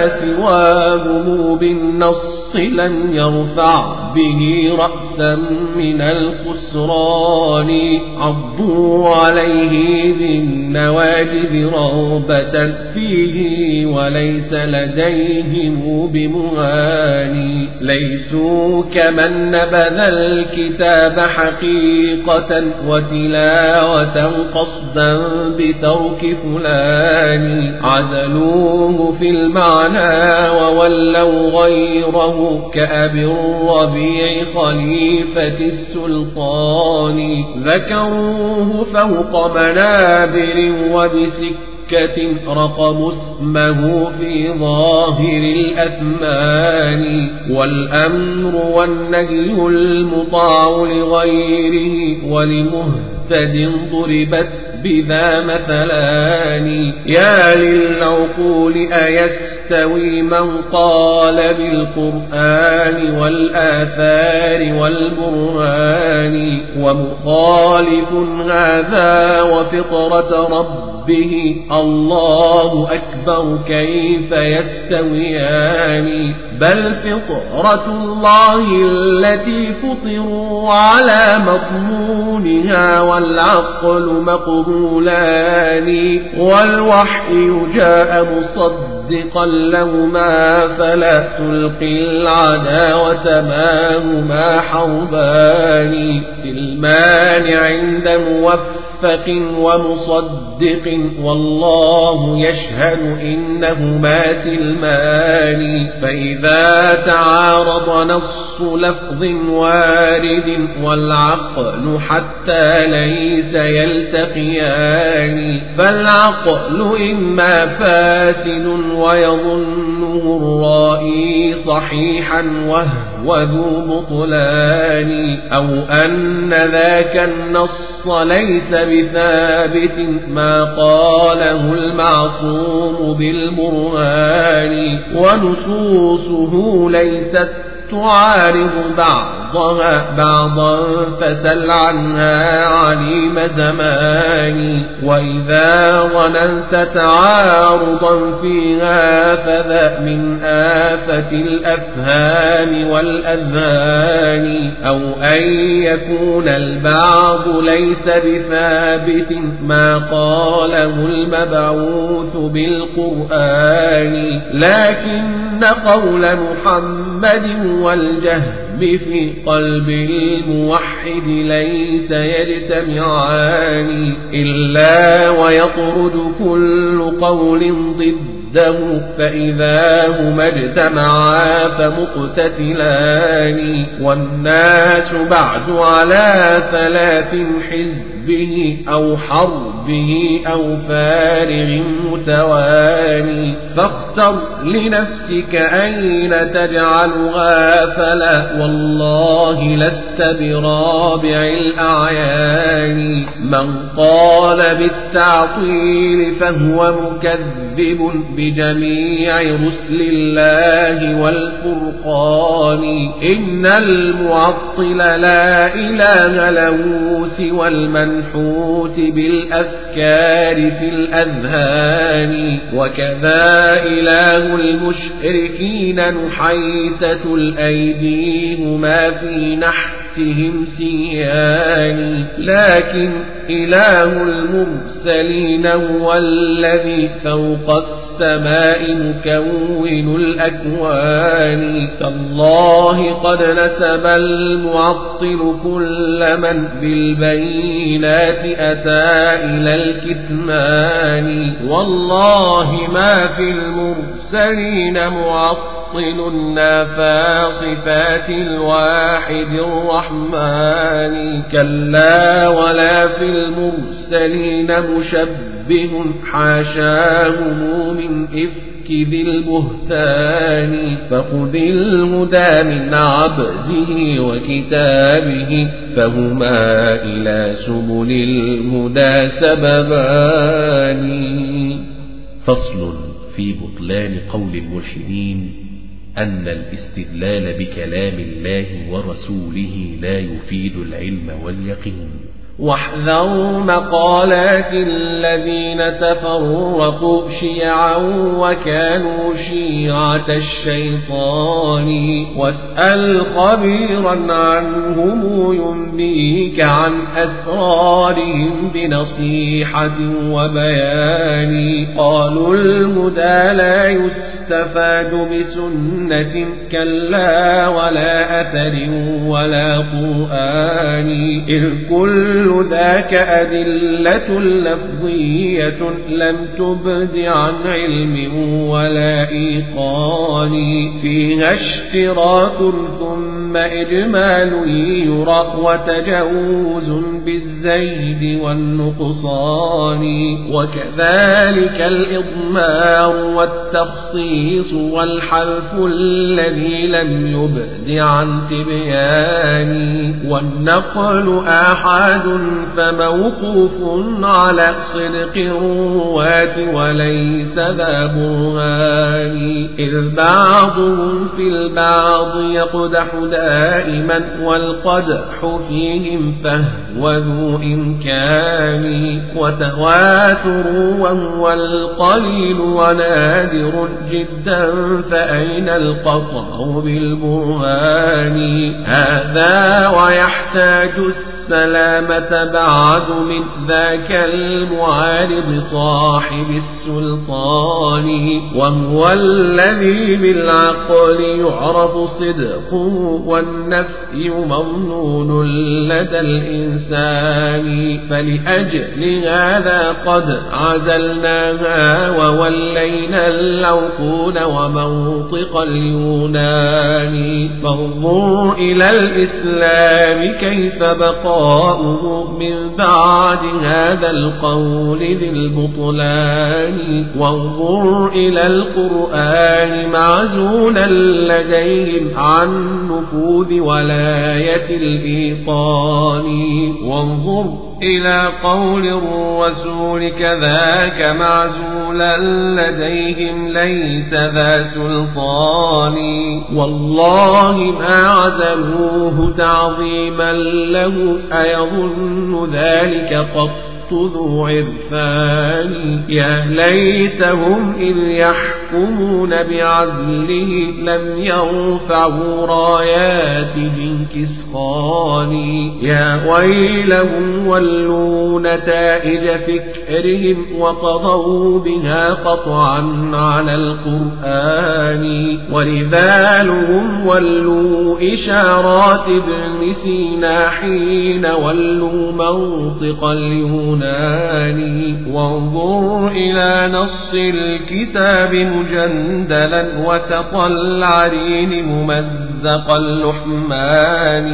سواهم بالنص لن يرفع به رأسا من الخسران. عضوا عليه بالنواجذ رغبة فيه وليس لديهم بمغاني ليسوا كمن نبذ الكتاب حقيقة وتلاوة قصدا بترك فلان. عزلوه في المعنى وولوا غيره كأبي الربيع خليفة السلطان. ذكروه فوق منابر وبسكة رقم اسمه في ظاهر الأثمان. والأمر والنهي المطاع لغيره ولمهتد ضربت بذا مثلان. يا للعقول أيست يستوي من قال بالقرآن والآثار والبرهان ومخالف هذا وفطرة ربه الله أكبر كيف يستويان بل فطرة الله التي فطروا على مضمونها والعقل مقبولان والوحي جاء مصدقا لهما فلا تلقي العداوة ما هما حربان سلمان عند موفق موفق ومصدق والله يشهد إنهما سلمان فإذا تعارض نص لفظ وارد والعقل حتى ليس يلتقيان فالعقل إما فاسد ويظنه الرائي صحيحا وهو ذو بطلان أو أن ذاك النص ليس بثابت ما قاله المعصوم بالبرهان ونصوصه ليست تعارض بعضها بعضا فسل عنها عليم زمان وإذا ظننت تعارضا فيها فذا من آفة الأفهام والأذهان. أو أن يكون البعض ليس بثابت ما قاله المبعوث بالقرآن. لكن قول محمد والجهم في قلب الموحد ليس يجتمعان إلا ويطرد كل قول ضده فإذا هما اجتمعا فمقتتلان والناس بعد على ثلاث حزب. به أو حربه أو فارغ متواني فاختر لنفسك أين تجعلها فلا والله لست برابع الأعيان. من قال بالتعطيل فهو مكذب بجميع رسل الله والفرقان. إن المعطل لا إله له سوى المن المنحوت بالأفكار في الأذهان وكذا إله المشركين نحيثة الأيدي هما في نحتهم سيان. لكن إله المرسلين هو الذي فوق مكون الأكوان. تالله قد نسب المعطل كل من بالبينات أتى إلى الكتمان. والله ما في المرسلين معطل نافى صفات الواحد الرحمن. كلا ولا في المرسلين مشبه حاشاهم من إفك ذي البهتان فخذ الهدى من عبده وكتابه فهما إلى سبل الهدى سببان. فصل في بطلان قول الملحدين أن الاستدلال بكلام الله ورسوله لا يفيد العلم واليقين. واحذروا مقالات الذين تفرقوا شيعا وكانوا شيعة الشيطان. واسأل خبيرا عنهم ينبيك عن أسرارهم بنصيحة وبيان. قالوا المدى لا يستفاد بسنة كلا ولا أثر ولا قرآن. إذ كل كل ذاك أدلة لفظية لم تبد عن علم ولا إيقان. فيها اشتراك ثم إجمال يرى وتجاوز بالزيد والنقصان. وكذلك الإضمار والتخصيص والحلف الذي لم يبد عن تبيان. والنقل آحاد فموقوف على صدق الرواة وليس ذا برهان. إذ بعضهم في البعض يقدح دائما والقدح فيهم فهو ذو إمكان وتواتر وهو القليل ونادر جدا فأين القطع بالبرهان؟ هذا ويحتاج السلامة بعد من ذاك المعارض صاحب السلطان وهو الذي بالعقل يعرف صدقه والنفي مظنون لدى الإنسان. فلأجل هذا قد عزلناها وولينا العقول ومنطق اليونان. فانظر إلى الإسلام كيف بقاؤه من بعد هذا القول ذي البطلان. وانظر إلى القرآن معزولا لديهم عن نفوذ ولاية الإيطان. وانظر إلى قول الرسول كذاك معزولا لديهم ليس ذا سلطان. والله ما عزلوه تعظيما له أيظن ذلك قط. ذو عرفان. يا ليتهم إذ يحكمون بعزله لم يرفعوا رايات جنكس خان يا ويلهم ولوا نتائج فكرهم وقضوا بها قطعا على القرآن. ورذالهم ولوا إشارات ابن سينا حين ولوا منطق اليونان وانظر إلى نص الكتاب مجندلا وسط العرين ممزق اللحمان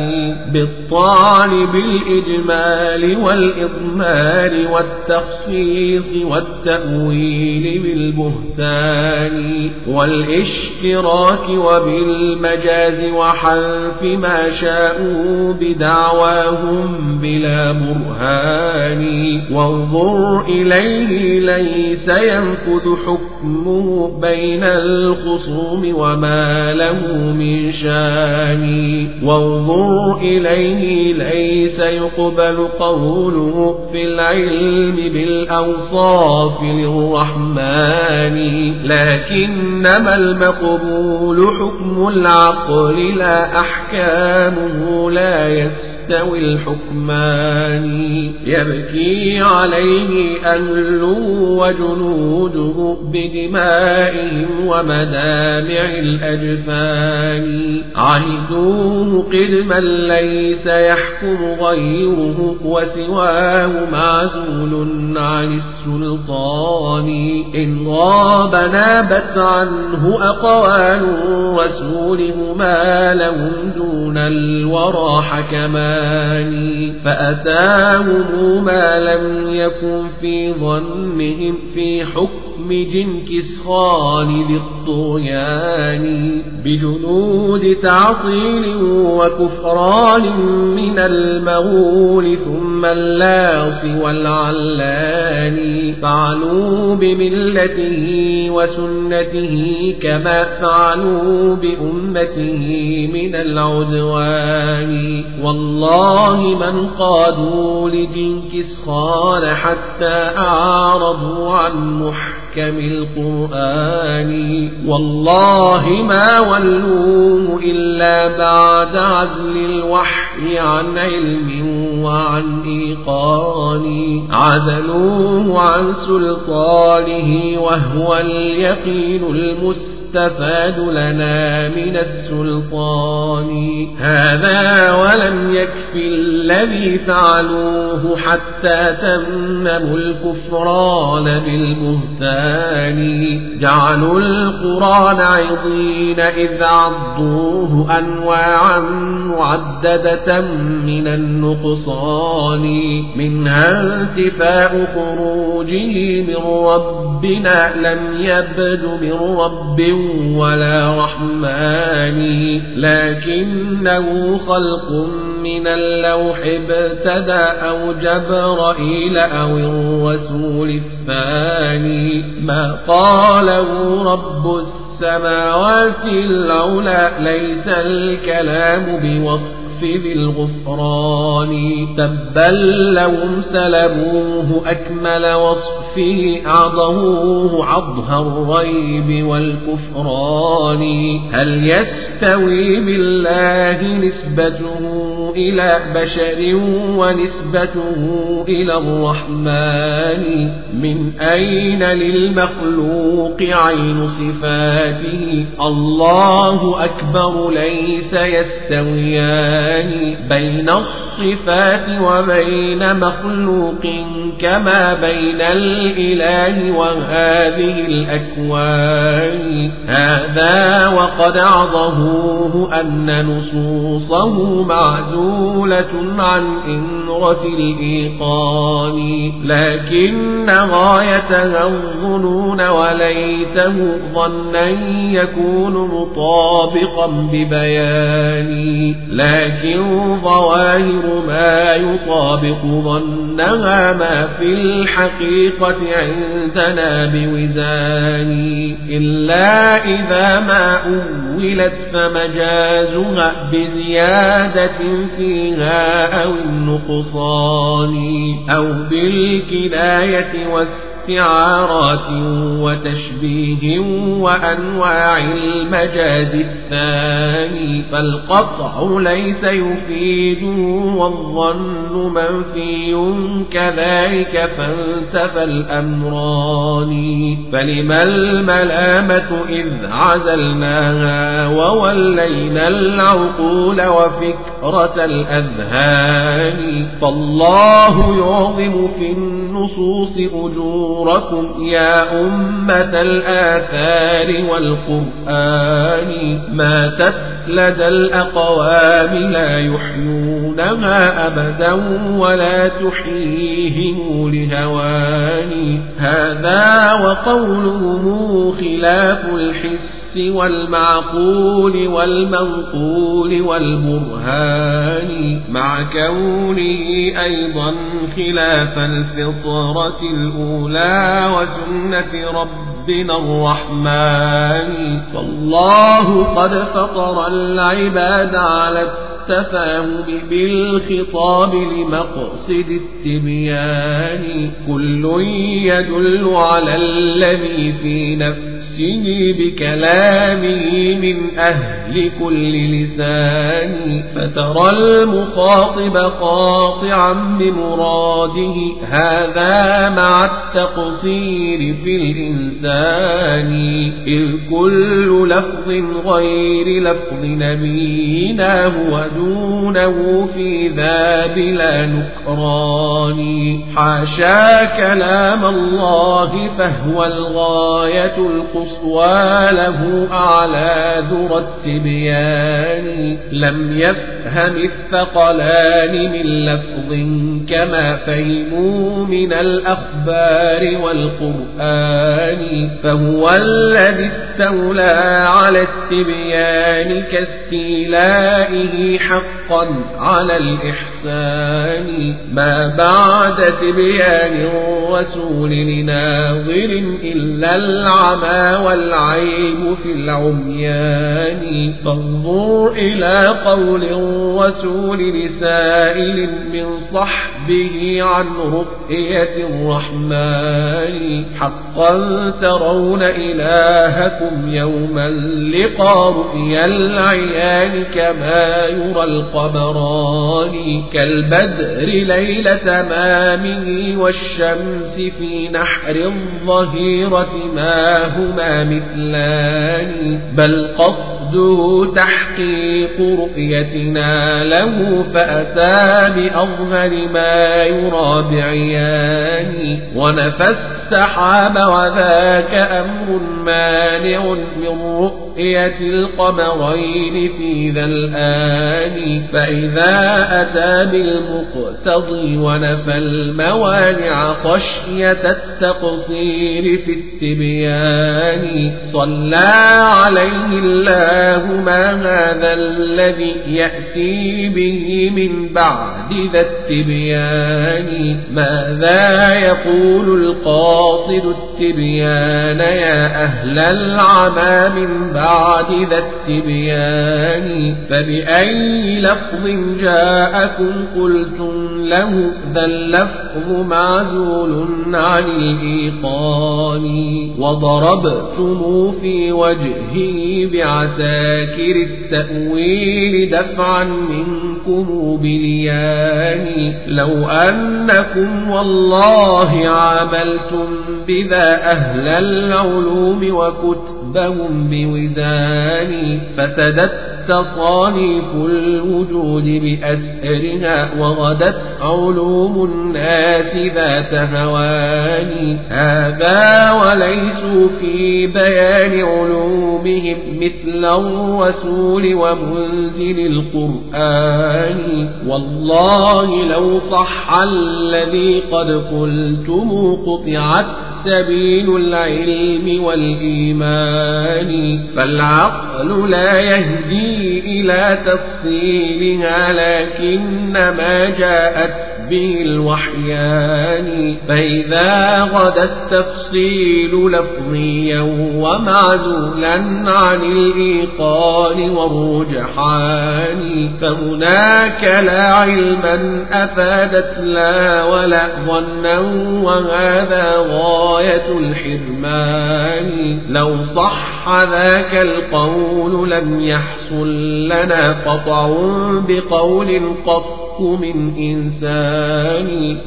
بالطعن بالإجمال والإضمار والتخصيص والتأويل بالبهتان والاشتراك وبالمجاز وحلف ما شاءوا بدعواهم بلا برهان وانظر إليه ليس ينفذ حكمه بين الخصوم وما له من شان. وانظر إليه ليس يقبل قوله في العلم بالأوصاف للرحمن. لكنما المقبول حكم العقل لا أحكامه لا يستطيع يستوي الحكمان. يبكي عليه أهله وجنوده بدمائهم ومدامع الأجفان. عهدوه قدما ليس يحكم غيره وسواه معزول عن السلطان. إن غاب نابت عنه أقوال رسوله ما لهم دون الورى حكمان الرحمن فأتاهم ما لم يكن في ظنهم في حكم جنكس خالد الطغيان بجنود تعطيل وكفران من المغول ثم اللاص والعلان فعلوا بملته وسنته كما فعلوا بأمته من العدوان والله من قادوا لجنكس خان حتى أعرضوا عن محكم القرآن. والله ما ولوه إلا بعد عزل الوحي عن علم وعن إيقان. عزلوه عن سلطانه وهو اليقين المستقيم. يستفاد لنا من السلطان. هذا ولم يكف الذي فعلوه حتى تمموا الكفران بالبهتان جعلوا القرآن عظين إذ عضوه أنواعا معددة من النقصان. منها انتفاء خروجه من ربنا لم يبد من رب ولا رحمن. لكنه خلق من اللوح ابتدى أو جبرائيل أو الرسول الثاني. ما قاله رب السماوات العلى ليس الكلام بوصف بالغفران تبا لهم سلبوه أكمل وصفه أعضهوه عضها الريب والكفران. هل يستوي بالله نسبته إلى بشر ونسبته إلى الرحمن؟ من أين للمخلوق عين صفاته؟ الله أكبر ليس يستويان. بين الصفات وبين مخلوق كما بين الإله وهذه الأكوان. هذا وقد عظهوه أن نصوصه معزولة عن إنرة الإيقان. لكن غايتها الظنون وليته ظنا يكون مطابقا ببيان. لكن ظواهر ما يطابق ظنها ما في الحقيقة عندنا بوزان إلا إذا ما أولت فمجازها بزيادة فيها أو النقصان أو بالكناية والسلام استعارات وتشبيه وأنواع المجاز الثاني فالقطع ليس يفيد والظن منفي كذلك فانتفى الأمران. فلما الملامة إذ عزلناها وولينا العقول وفكرة الأذهان فالله يعظم في النصوص أجور نوركم يا أمة الآثار والقرآن ماتت لدى الأقوام لا يحيونها أبدا ولا تحييهم لهوان هذا وقولهم خلاف الحس. والمعقول والمنقول والبرهان مع كونه أيضا خلاف الفطرة الأولى وسنة ربنا الرحمن. فالله قد فطر العباد على التفاهم بالخطاب لمقصد التبيان. كل يدل على الذي في نفسه بكلامه من أهل كل لسان فترى المخاطب قاطعا بمراده هذا مع التقصير في الإنسان إذ كل لفظ غير لفظ نبينا هو دونه في ذا بلا نكران. حاشا كلام الله فهو الغاية القصوى له أعلى ذر التبيان. لم يفهم الثقلان من لفظ كما فهموا من الأخبار والقرآن. فهو الذي استولى على التبيان كاستيلائه حقا على الإحسان. ما بعد تبيان الرسول لناظر إلا العمى والعيب في العميان. فانظر إلى قول الرسول لسائل من صحبه عن رؤية الرحمن. حقا ترون إلهكم لكم يوم اللقاء رؤيا العيان كما يرى القمران. كالبدر ليلة تمامه والشمس في نحر الظهيرة ما هما مثلان بل قصده تحقيق رؤيتنا له فأتى بأظهر ما يرى بعيان ونفى السحاب وذاك أمر مانع من رؤية القمرين في ذا الآن فإذا أتى بالمقتضي ونفى الموانع خشية التقصير في التبيان صلى عليه الله ما هذا الذي يأتي به من بعد ذا التبيان ماذا يقول القاصد التبيان يا أهل العمى من بعد ذا التبيان فبأي لفظ جاءكم قلتم له ذا اللفظ معزول عن الإيقان وضربتم في وجهه بعساكر التأويل دفعا منكم بليان لو أنكم والله عاملتم بذا أهل العلوم وكتبهم بوزان فسدت تصانيف الوجود بأسرها وغدت علوم الناس ذات هوان هذا وليسوا في بيان علومهم مثل الرسول ومنزل القرآن. والله لو صح الذي قد قلتم قطعت سبيل العلم والإيمان. فالعقل لا يهدي إلى تفصيلها لكنما جاءت به الوحيان. فإذا غدا التفصيل لفظيا ومعزولا عن الإيقان والرجحان فهناك لا علما أفادت لا ولا ظنا وهذا غاية الحرمان. لو صح ذاك القول لم يحصل لنا قطع بقول قط من إنسان.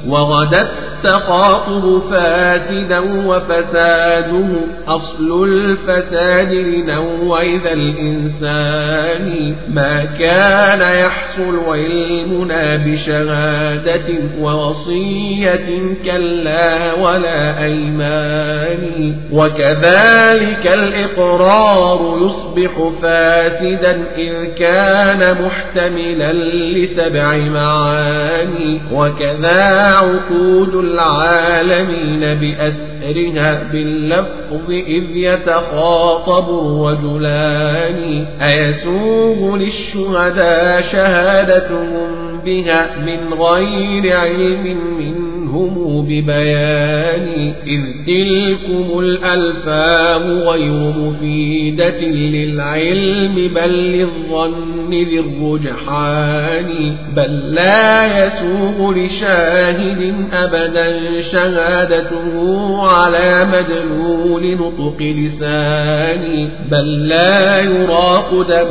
وغدا التخاطب فاسدا وفساده أصل الفساد لنوع ذا الإنسان ما كان يحصل علمنا بشهادة ووصية كلا ولا أيمان وكذلك الإقرار يصبح فاسدا إذ كان محتملا لسبع معاني وكذا عقود العالمين بأسرها باللفظ إذ يتخاطب الرجلان. أيسوغ للشهداء شهادتهم بها من غير علم منهم ببيان إذ تلكم الألفاظ غير مفيدة للعلم بل للظن ذي الرجحان بل لا يسوغ لشاهد أبدا شهادته على مدلول نطق لسان بل لا يراق دم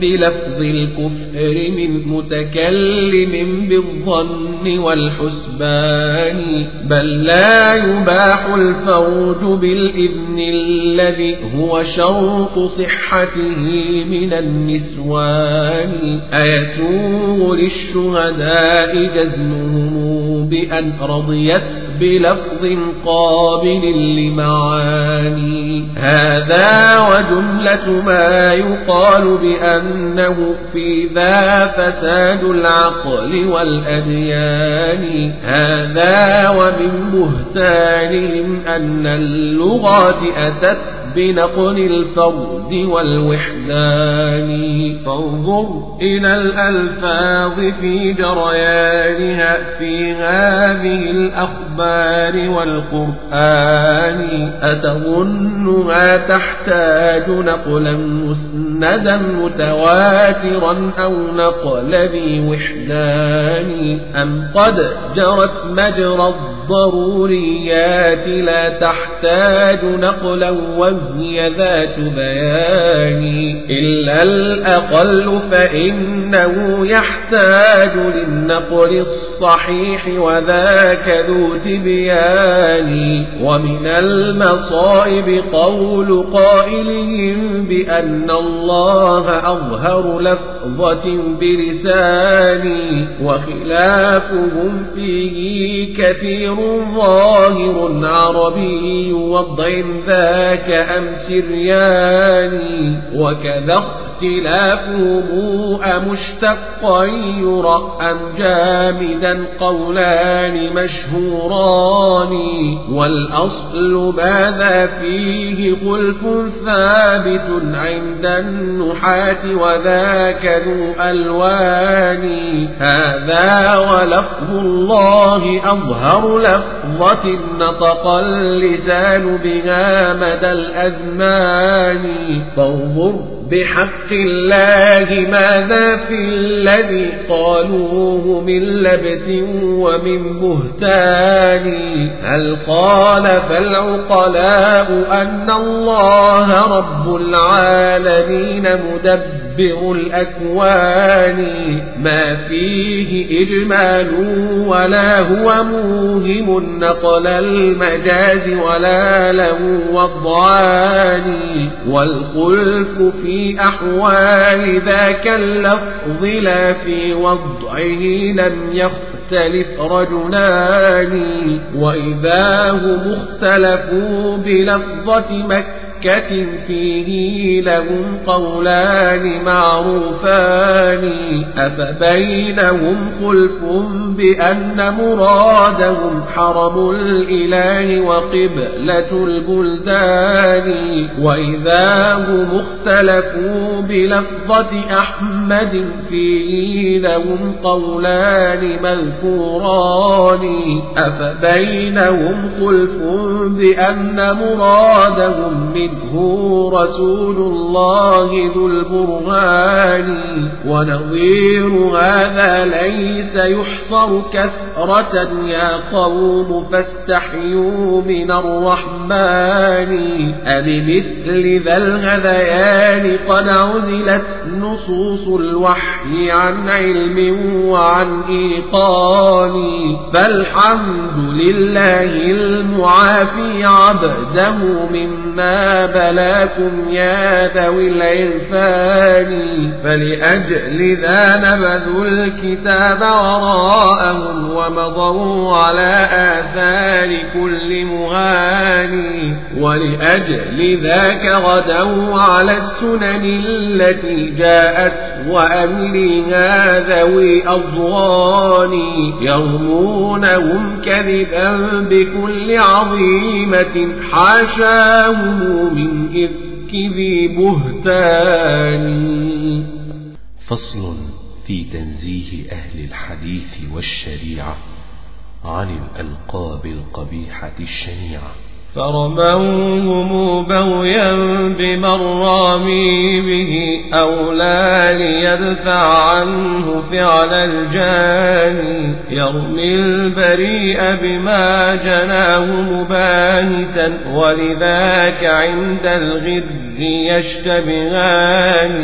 بلفظ الكفر من متكلم بالظن والحسبان بل لا يباح الفوج بالإذن الذي هو شرط صحته من النسوان. أيسوغ للشهداء جزمهم بأن رضيت بلفظ قابل لمعاني. هذا وجملة ما يقال بأنه في ذا فساد العقل والأديان. هذا ومن بهتانهم أن اللغات أتت بنقل الفرد والوحدان فانظر إلى الألفاظ في جريانها في هذه الأخبار والقرآن أتظنها تحتاج نقلا مسندا متواترا أو نقل ذي وحدان أم قد جرت مجرى الضروريات لا تحتاج نقلا وهو وهي ذات بيان. إلا الأقل فإنه يحتاج للنقل الصحيح وذاك ذو تبيان. ومن المصائب قول قائلهم بأن الله أظهر لفظة بلساني وخلافهم فيه كثير ظاهر عربي وضع ذاك أم سرياني وكذا اختلافهم أمشتقا يرى أم جامدا قولان مشهوران والأصل ماذا فيه خلف ثابت عند النحاة وذاك ذو ألوان هذا ولفظ الله أظهر لفظة نطق اللسان بها مدى الأزمان فانظر بحق الله ماذا في الذي قالوه من لبس ومن بهتان؟ هل خالف العقلاء أن الله رب العالمين مدبر؟ الأكوان ما فيه إجمال ولا هو موهم نقل المجاز ولا له وضعان والخلف في أحوال ذاك اللفظ لا في وضعه لم يختلف رجلان وإذا هم اختلفوا بلفظة مكة مكة فيه لهم قولان معروفان أفبينهم خلف بأن مرادهم حرم الإله وقبلة البلدان وإذا هم اختلفوا بلفظة أحمد فيه لهم قولان مذكوران أفبينهم خلف بأن مرادهم من منه رسول الله ذو البرهان. ونظير هذا ليس يحصر كثرة يا قوم فاستحيوا من الرحمن. أبمثل ذا الهذيان قد عزلت نصوص الوحي عن علم وعن إيقان. فالحمد لله المعافي عبده مما بلاكم يا ذوي العرفان فلأجل ذا نبذوا الكتاب وراءهم ومضوا على آثار كل مغاني ولأجل ذاك غدوا على السنن التي جاءت وأمرها ذوي أضوان يرمونهم كذبا بكل عظيمة حاشاهم من إفك ذي بهتان. فصل في تنزيه أهل الحديث والشريعة عن الألقاب القبيحة الشنيعة. فرموهم بغيا بمن رامي به أولى ليدفع عنه فعل الجاني يرمي البريء بما جناه مباهتا ولذاك عند الغد يشتبهان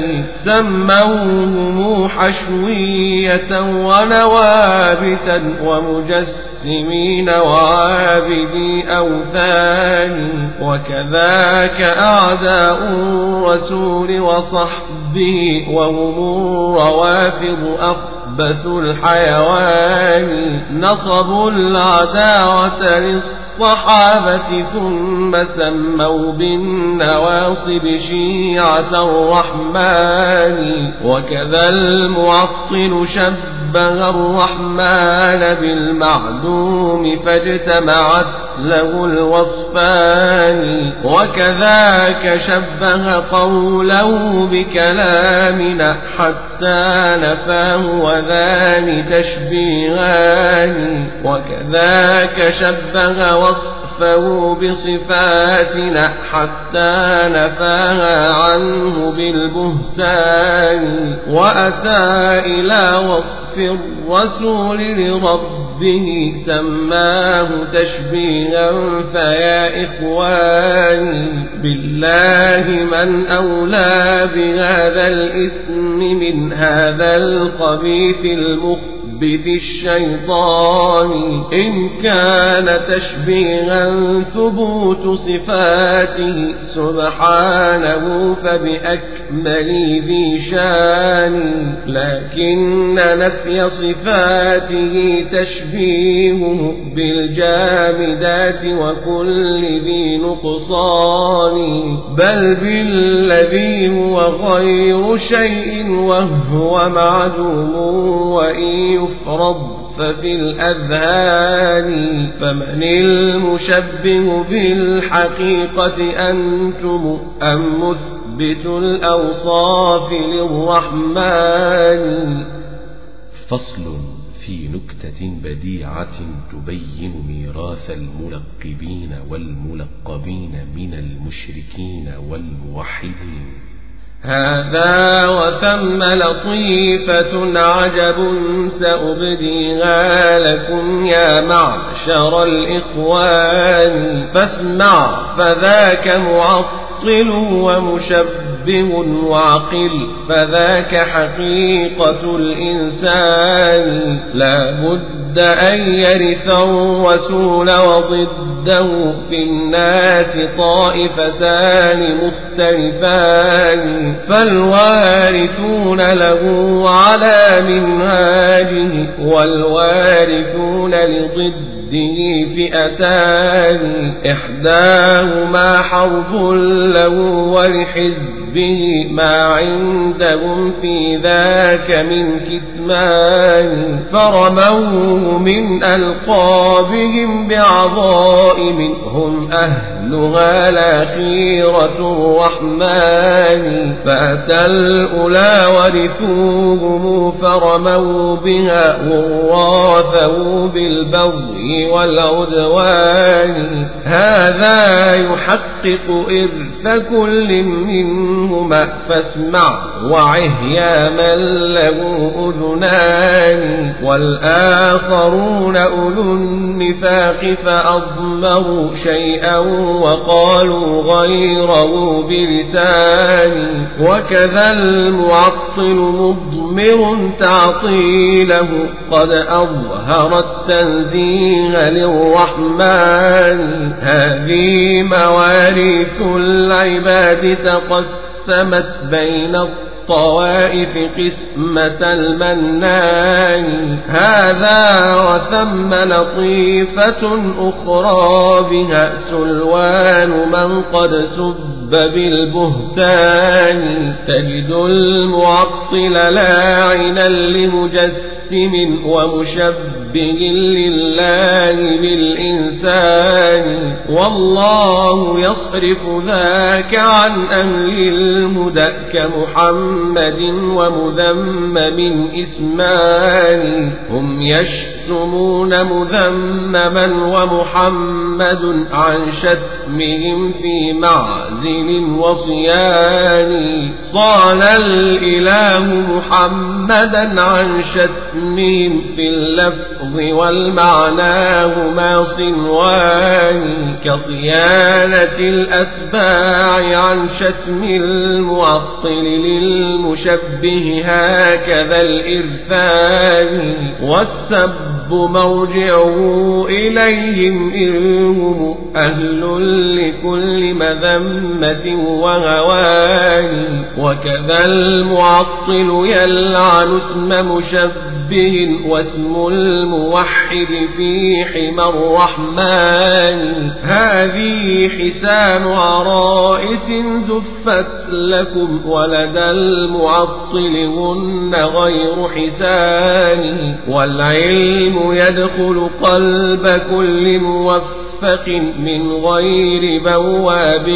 سموهم حشوية ونوابتا ومجسمين وعابدي أوثان وكذاك أعداء الرسول وصحبه وهم الروافض أخبث الحيوان نصبوا العداوة للصحابة ثم سموا بالنواصب شيعة الرحمن. وكذا المعطل شبه الرحمن بالمعدوم فاجتمعت له الوصفان. وكذاك شبه قوله بكلامنا حتى نفاه وذان تشبيهان. وكذاك شبه وصفه بصفاتنا حتى نفاها عنه بالبهتان وأتى إلى وصف الرسول لرب به سماه تشبيها فيا إخواني بالله من أولى بهذا الاسم من هذا الخبيث المخ مثبت الشيطان إن كان تشبيها ثبوت صفاته سبحانه فبأكمل ذي شان لكن نفي صفاته تشبيهه بالجامدات وكل ذي نقصان بل بالذي هو غير شيء وهو معدوم وإن يفرض ففي الأذهان فمن المشبه بالحقيقة أنتم أم مثبت الأوصاف للرحمن؟ فصل في نكتة بديعة تبين ميراث الملقبين والملقبين من المشركين والموحدين. هذا وثم لطيفة عجب سأبديها لكم يا معشر الإخوان فاسمع فذاك معطل ومشبه وعقل فذاك حقيقة الإنسان لا بد أن يرث الرسول وضده في الناس طائفتان مختلفان فالوارثون له على منهاجه والوارثون لضده فئتان إحداهما حرب له ولحزبه ما عندهم في ذاك من كتمان فرموه من ألقابهم بعظائم هم أهلها الأخيرة الرحمن فأتى الأولى ورثوهم فرموا بها وراثوا بالبغي والعدوان. هذا يحقق إرث كل منهما فاسمع وعه يا من له أذنان والآخرون أولو النفاق فأضمروا شيئا وقالوا غيره بلسان وكذا المعطل مضمر تعطيله قد أظهر التنزيه للرحمن. هذه مواريث العباد تقسمت بين الطوائف قسمة المنان. هذا وثم لطيفة أخرى بها سلوان من قد سب بالبهتان. تجد المعطل لاعنا لمجسم ومشبه لله بالإنسان والله يصرف ذاك عن أهل الهدى كمحمد ومذمم اسمان هم يشتمون مذمما ومحمد عن شتمهم في معزل وصيان صان الإله محمدا عن شتمهم في اللفظ والمعنى هما صنوان كصيانة الأتباع عن شتم المعطل للمشبه هكذا الإرفان والسب مرجعه إليهم إنهم أهل لكل مذمة وهوان. وكذا المعطل يلعن اسم مشبه واسم الموحد في حمى الرحمن. هذه حسان عرائس زفت لكم ولدى المعطل هن غير حسان. والعلم يدخل قلب كل موفق من غير بواب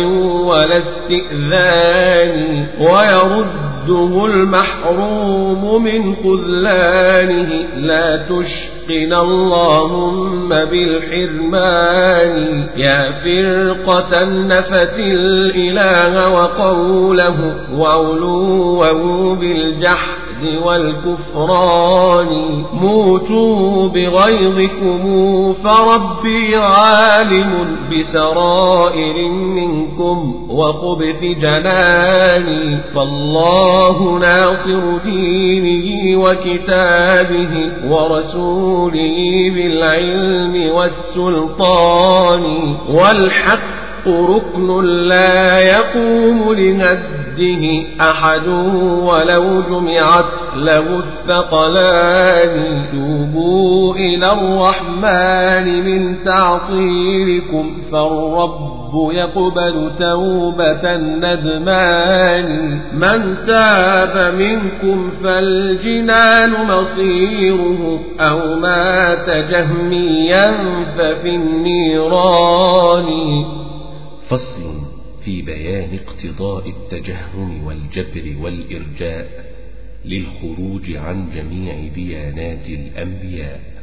ولا استئذان ويرده المحروم من خذلانه. لا تشقن اللهم بالحرمان. يا فرقة نفت الإله وقوله وعلوه بالجحد والكفران. موتوا بغيظكم فربي عالم بسرائر منكم وخبث جناني. فالله ناصر دينه وكتابه ورسوله بالعلم والسلطان. والحق ركن لا يقوم لنده أحد ولو جمعت له الثقلان توبوا إلى الرحمن من تعطيلكم فالرب يقبل توبة الندمان من تاب منكم فالجنان مصيره أو مات جهميا ففي النيران فصل في بيان اقتضاء التجهم والجبر والإرجاء للخروج عن جميع ديانات الأنبياء.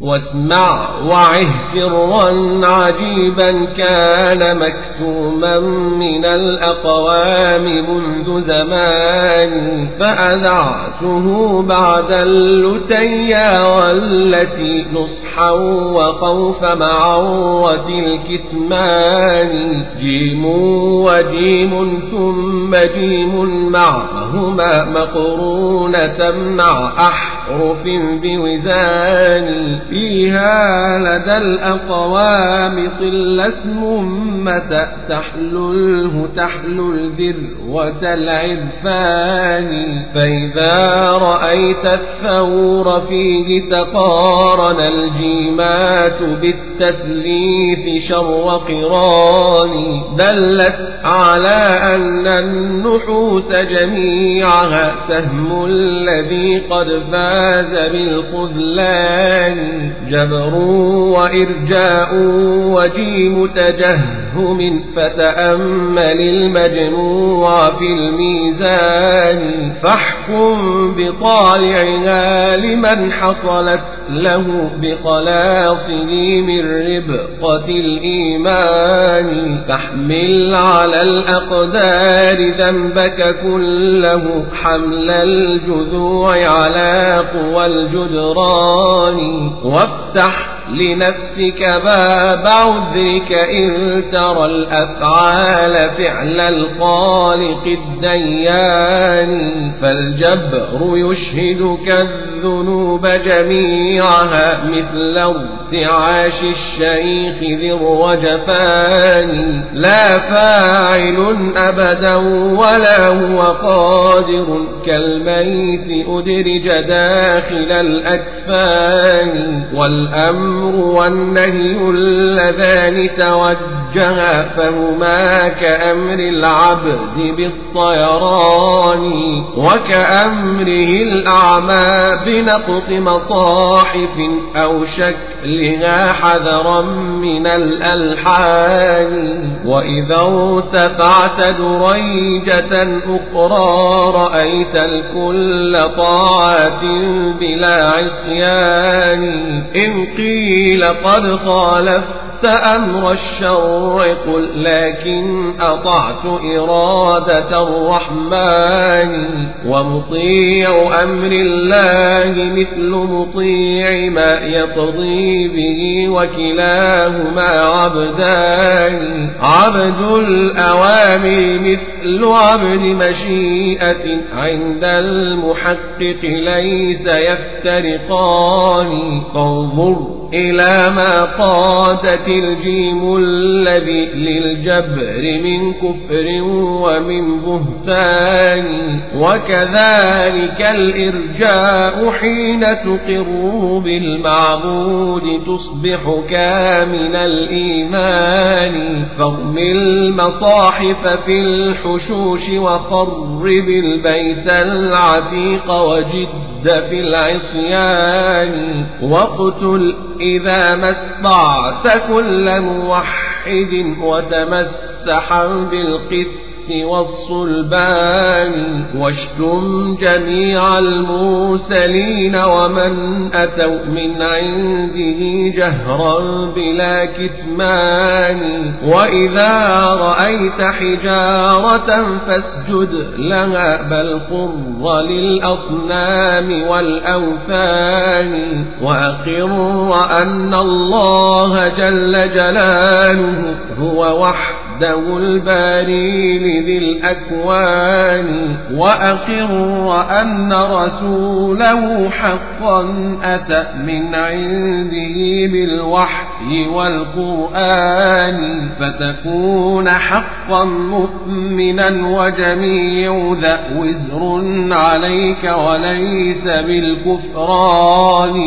واسمع وعه سرا عجيبا كان مكتوما من الأقوام منذ زمان فأذعته بعد اللتيا والتي نصحا وخوف معرة الكتمان جيم وجيم ثم جيم معهما مقرونة مع أحرف بوزان فيها لدى الأقوام قل اسم متى تحلله تحلل ذروة العرفان فإذا رأيت الثور فيه تقارن الجيمات بالتثليث شر قران دلت على أن النحوس جميعها سهم الذي قد فاز بالخذلان جبر وإرجاء وجيم تجهم فتأمل المجموع في الميزان فاحكم بطالعها لمن حصلت له بخلاصه من ربقة الإيمان فاحمل على الأقدار ذنبك كله حمل الجذوع على قوى الجدران وافتح لنفسك باب عذرك إن ترى الأفعال فعل الخالق الديان فالجبر يشهدك الذنوب جميعها مثل ارتعاش الشيخ ذي الرجفان لا فاعل أبدا ولا هو قادر كالميت أدرج داخل الأكفان والأمر والنهي اللذان توجها فهما كأمر العبد بالطيران وكأمره الأعمى بنقط مصاحف أو شكلها حذرا من الألحان. وإذا ارتفعت دريجة أخرى رأيت الكل طاعة بلا عصيان. إن قيل قد خالفت أمر الشر قل لكن أطعت إرادة الرحمن ومطيع أمر الله مثل مطيع ما يقضي به وكلاهما عبدان. عبد الأوامر مثل عبد مشيئة عند المحقق ليس يفترقان. فانظر إلى ما قادت الجيم الذي للجبر من كفر ومن بهتان. وكذلك الإرجاء حين تقر بالمعبود تصبح كامل الإيمان. فارم المصاحف في الحشوش وخرب البيت العتيق وجد في العصيان واقتل إذا ما استطعت كل موحد وتمسحا والصلبان واشتم جميع المرسلين ومن أتوا من عنده جهرا بلا كتمان. وإذا رأيت حجارة فاسجد لها بل قر للأصنام والأوثان. وأقر أن الله جل جلاله هو وحده وحده الباري لذي الأكوان وأقر أن رسوله حقا أتى من عنده بالوحي والقرآن فتكون حقا مؤمنا وجميع ذا وزر عليك وليس بالكفران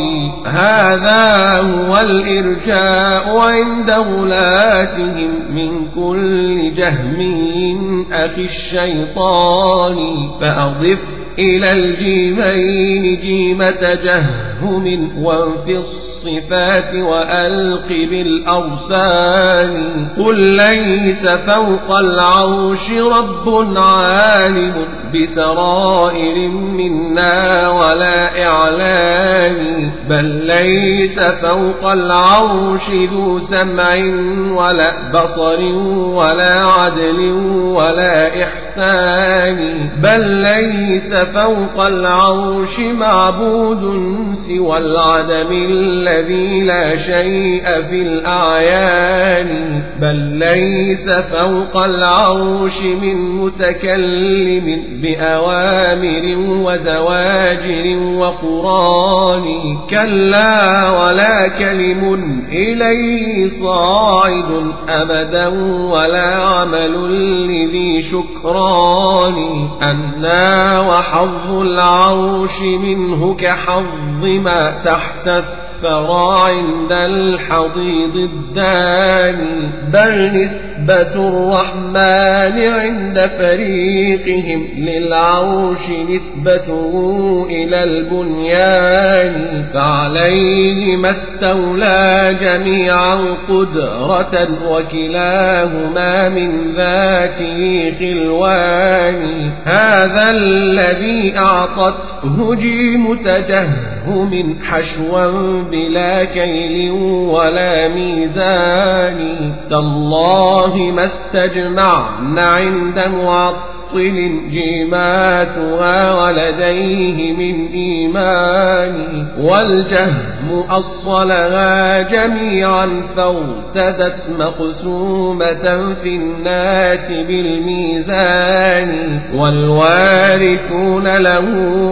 هذا هو الإرجاء عند غلاتهم من كل كل جهم أخي الشيطان فأضف إلى الجيمين جيمة جهم وانفص. الصفات وألق بالأرسال قل ليس فوق العرش رب عالم بسرائر منا ولا إعلان بل ليس فوق العرش ذو سمع ولا بصر ولا عدل ولا إحسان بل ليس فوق العرش معبود سوى العدم الذي لا شيء في الأعيان بل ليس فوق العرش من متكلم بأوامر وزواجر وقران. كلا ولا كلم إليه صاعد أبدا ولا عمل لذي شكران. أنا وحظ العرش منه كحظ ما تحت الثرى عند الحضيض الداني بل نسبة الرحمن عند فريقهم للعرش نسبته إلى البنيان فعليه ما استولى جميعا قدرة وكلاهما من ذاته خلوان. هذا الذي أعطته جيم تجهم حشوا بلا كيل ولا ميزان. تالله ما استجمعنا عند معطل معطل جيماتها ولديه من إيمان. والجهم أصلها جميعا فارتدت مقسومة في الناس بالميزان. والوارثون له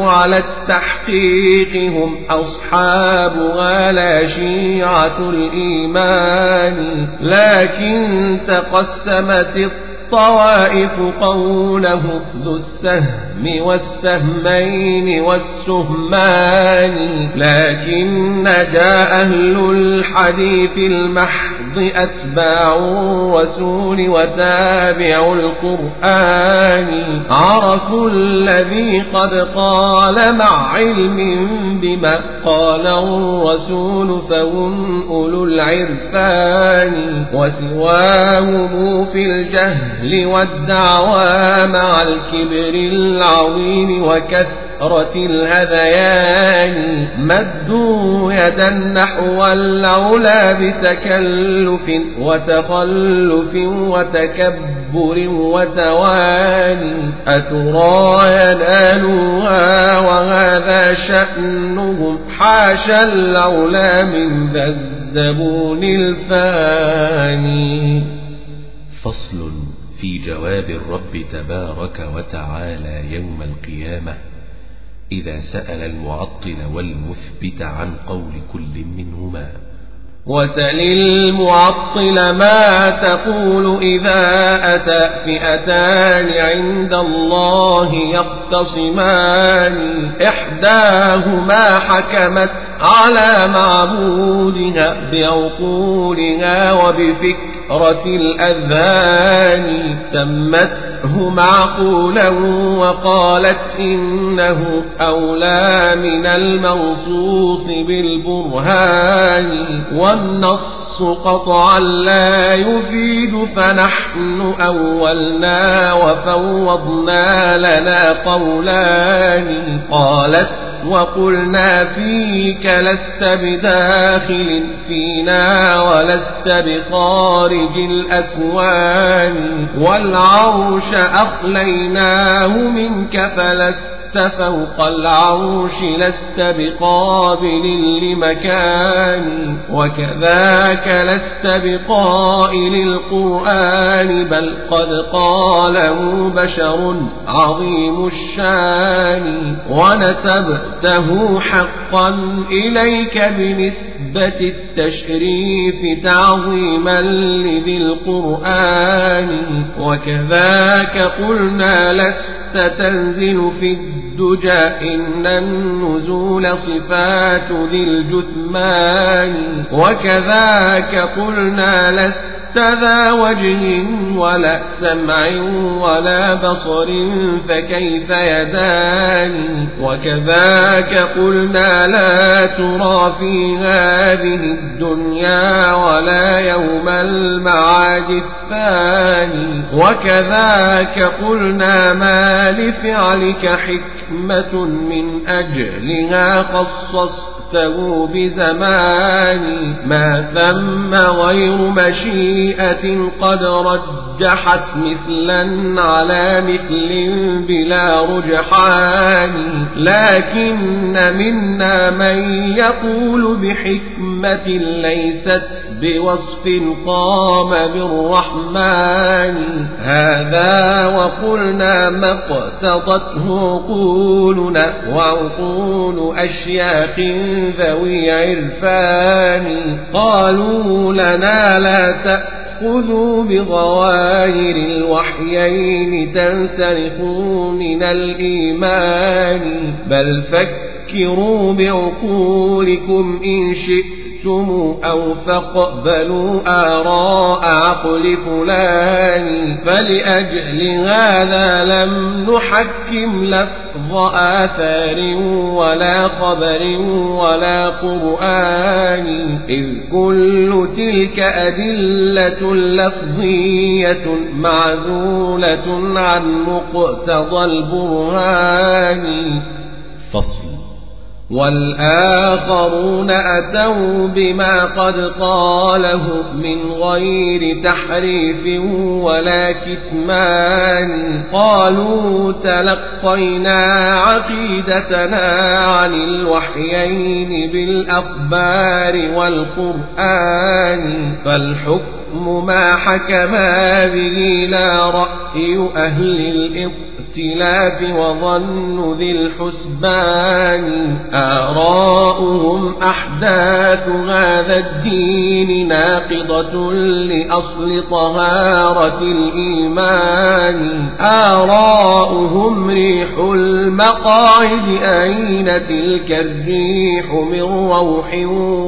على التحقيق هم أصحابها لا شيعة الإيمان. لكن تقسمت الطريق الطوائف قوله ذو السهم والسهمين والسهمان لكن جاء أهل الحديث المحض أتباع الرسول وتابع القرآن عرفوا الذي قد قال مع علم بما قال الرسول فهم أولو العرفان وسواهم في الجهل الجهل والدعوى مع الكبر العظيم وكثرة الهذيان مدوا يدا نحو العلا بتكلف وتخلف وتكبر وتواني أترى ينالها وهذا شأنهم حاشا العلا من ذا الزبون الفاني. فصل في جواب الرب تبارك وتعالى يوم القيامة إذا سأل المعطل والمثبت عن قول كل منهما. وسل المعطل ما تقول إذا أتى فئتان عند الله يختصمان. إحداهما حكمت على معبودها بعقولها وبفكر كثرة الأذهان تمته معقولا وقالت إنه أولى من الموصوص بالبرهان والنص والنص قطعا لا يفيد فنحن أولنا وفوضنا لنا قولان قالت وقلنا فيك لست بداخل فينا ولست بخارج الأكوان والعرش أخليناه منك فلست لست فوق العرش لست بقابل لمكان وكذاك لست بقائل القرآن بل قد قاله بشر عظيم الشان. ونسبته حقا إليك بنسبة التشريف تعظيما لذي القرآن وكذاك قلنا لست تنزل في الدجى إن النزول صفات ذي الجثمان وكذاك قلنا لست ذا وجه ولا سمع ولا بصر فكيف يداني؟ وكذاك قلنا لا ترى في هذه الدنيا ولا يوم المعاد الثاني. وكذاك قلنا ما لفعلك حكمة من أجلها خصصت نفسه بزمان ما ثم غير مشيئة قد رجحت مثلا على مثل بلا رجحان. لكن منا من يقول بحكمة ليست بوصف قام بالرحمن. هذا وقلنا ما اقتضته عقولنا وعقول أشياخ ذوي عرفان. قالوا لنا لا تأخذوا بظواهر الوحيين تنسلخوا من الإيمان بل فكروا بعقولكم إن شئتم شئتم أو فاقبلوا آراء عقل فلان فلأجل هذا لم نحكم لفظ آثار ولا خبر ولا قرآن إذ كل تلك أدلة لفظية معذولة عن مقتضى البرهان. فصل. والآخرون أتوا بما قد قاله من غير تحريف ولا كتمان. قالوا تلقينا عقيدتنا عن الوحيين بالأخبار والقرآن فالحكم ما حكما به لا رأي أهل الإطلاق. الاختلاف وظن ذي الحسبان آراؤهم أحداث هذا الدين ناقضة لأصل طهارة الإيمان آراؤهم ريح المقاعد أين تلك الريح من روح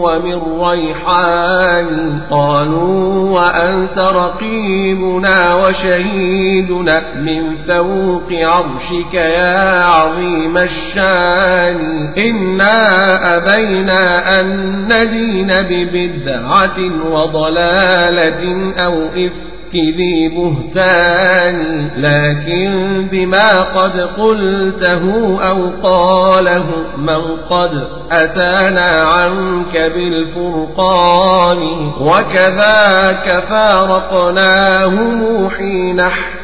ومن ريحان قالوا وأنت رقيبنا وشهيدنا من فوق عرشك يا عظيم الشان. إنا أبينا أن ندين ببدعة وضلالة أو إفك ذي بهتان. لكن بما قد قلته أو قاله من قد أتانا عنك بالفرقان. وكذاك فارقناهم حين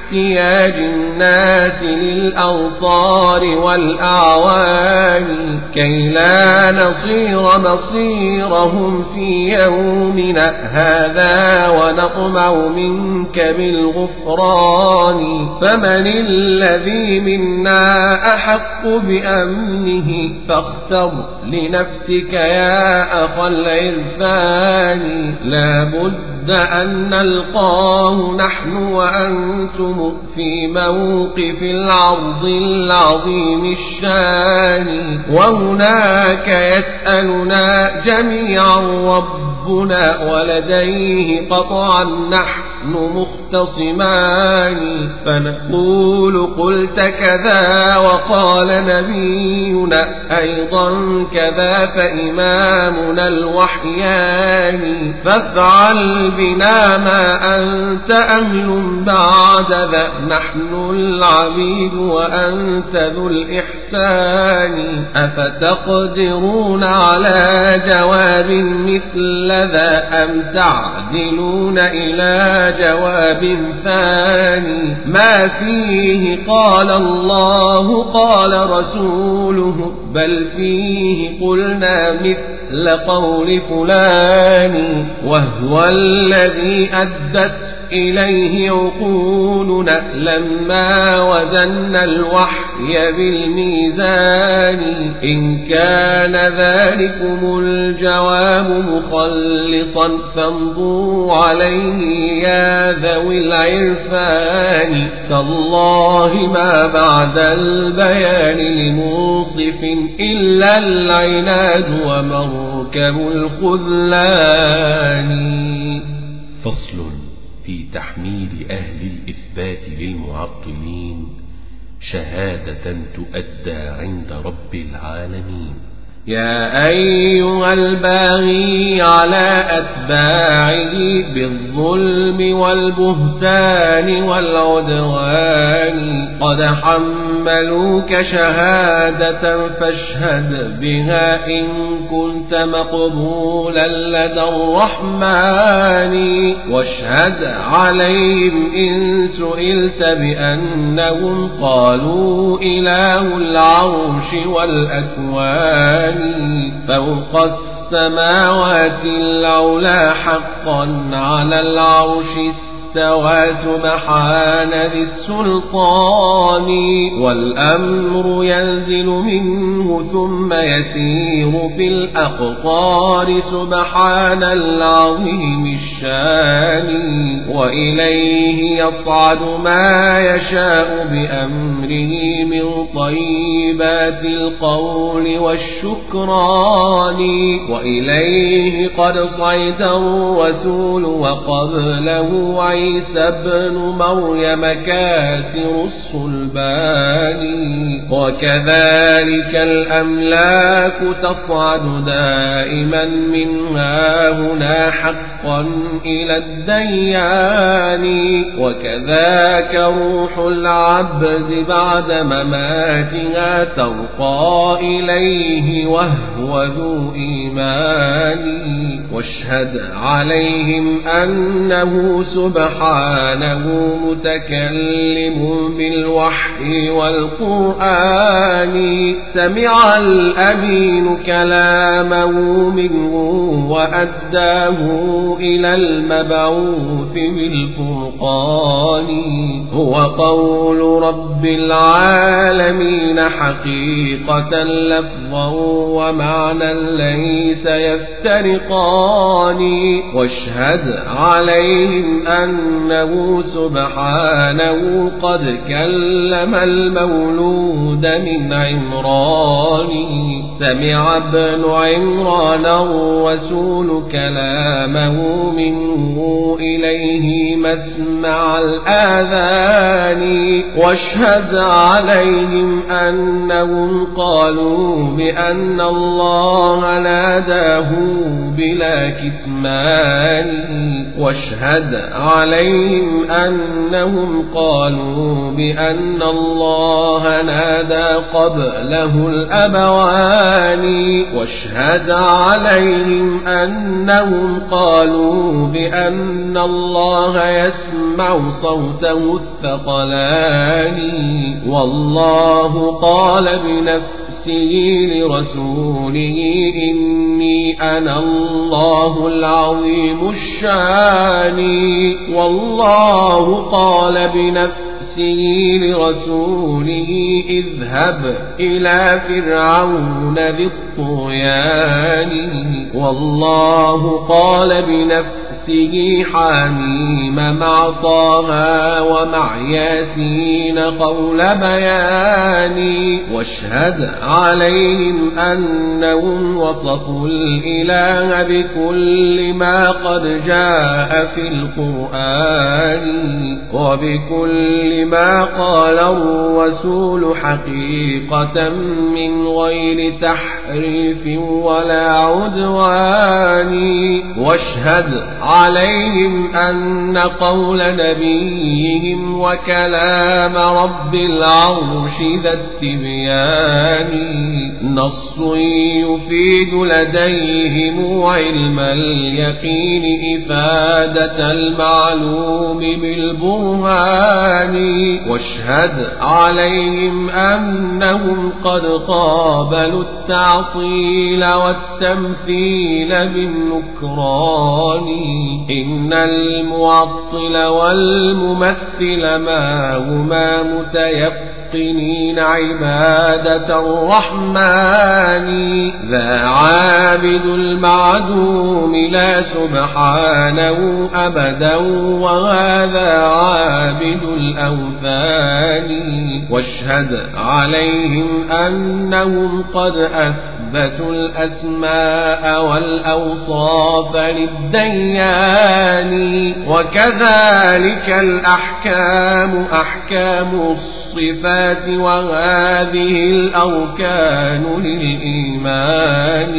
احتياج الناس للأوصار والأعوان كي لا نصير مصيرهم في يومنا هذا ونطمع منك بالغفران. فمن الذي منا أحق بأمنه فاختر لنفسك يا أخا العرفان. لا بد أن نلقاه نحن وأنتم في موقف العرض العظيم الشان وهناك يسألنا جميعا ربنا ولديه قطعا نحن. نحن مختصمان فنقول قلت كذا وقال نبينا أيضا كذا فإمامنا الوحيان فافعل بنا ما أنت أهل بعد ذا نحن العبيد وأنت ذو الإحسان أفتقدرون على جواب مثل ذا أم تعدلون إلى جواب ثاني. ما فيه قال الله قال رسوله. بل فيه قلنا مثل قول فلان. وهو الذي أدت إليه عقولنا لما وزنا الوحي بالميزان إن كان ذلكم الجواب مخلصا فامضوا عليه يا ذوي العرفان تالله ما بعد البيان لمنصف إلا العناد ومركب الخذلان فصل تحميل أهل الإثبات للمعطلين شهادة تؤدى عند رب العالمين. يا أيها الباغي على أتباعه بالظلم والبهتان والعدوان قد حملوك شهادة فاشهد بها إن كنت مقبولا لدى الرحمن واشهد عليهم إن سئلت بأنهم قالوا إله العرش والأكوان فوق السماوات العلا حقا على العرش استوى سبحان ذي السلطان والأمر ينزل منه ثم يسير في الأقطار سبحان العظيم الشان وإليه يصعد ما يشاء بأمره من طيبات القول والشكران وإليه قد صعد الرسول وقبله عيسى ابن مريم كاسر الصلبان. وكذلك الأملاك تصعد دائما منها هنا حقا إلى الديان. وكذاك روح العبد بعد مماتها ترقى إليه وهو ذو إيمان. واشهد عليهم أنه سبحانه متكلم بالوحي والقرآن. سمع الأمين كلامه منه وأداه إلى المبعوث بالفرقان. هو قول رب العالمين حقيقة لفظا ومعنى ليس يفترقان. واشهد عليهم أنه سبحانه قد كلم المولود من عمران. سمع ابن عمران الرسول كلامه منه إليه مسمع الآذان. واشهد عليهم أنهم قالوا بأن الله ناداه بلا كتمان. واشهد أنهم قالوا بأن الله نادى قبله الأبوان واشهد عليهم أنهم قالوا بأن الله يسمع صوته الثقلان والله قال بنفسه لرسوله إني أنا الله العظيم الشان. والله قال بنفسه لرسوله اذهب إلى فرعون ذي الطغيان. والله قال بنفسه نفسه حميم مع طه ومع ياسين قول بيان واشهد عليهم أنهم وصفوا الإله بكل ما قد جاء في القرآن وبكل ما قال الرسول حقيقة من غير تحريف ولا عدوان واشهد أن قول نبيهم وكلام رب العرش ذا التبيان نص يفيد لديهم علم اليقين إفادة المعلوم بالبرهان واشهد عليهم أنهم قد قابلوا التعطيل والتمثيل بالنكران إن المعطل والممثل ما هما متيقنين عبادة الرحمن. ذا عابد المعدوم لا سبحانه أبدا وهذا عابد الأوثان. واشهد عليهم أنهم قد أثبتوا الأسماء والأوصاف للديان وكذلك الأحكام أحكام الصفات وهذه الأركان للإيمان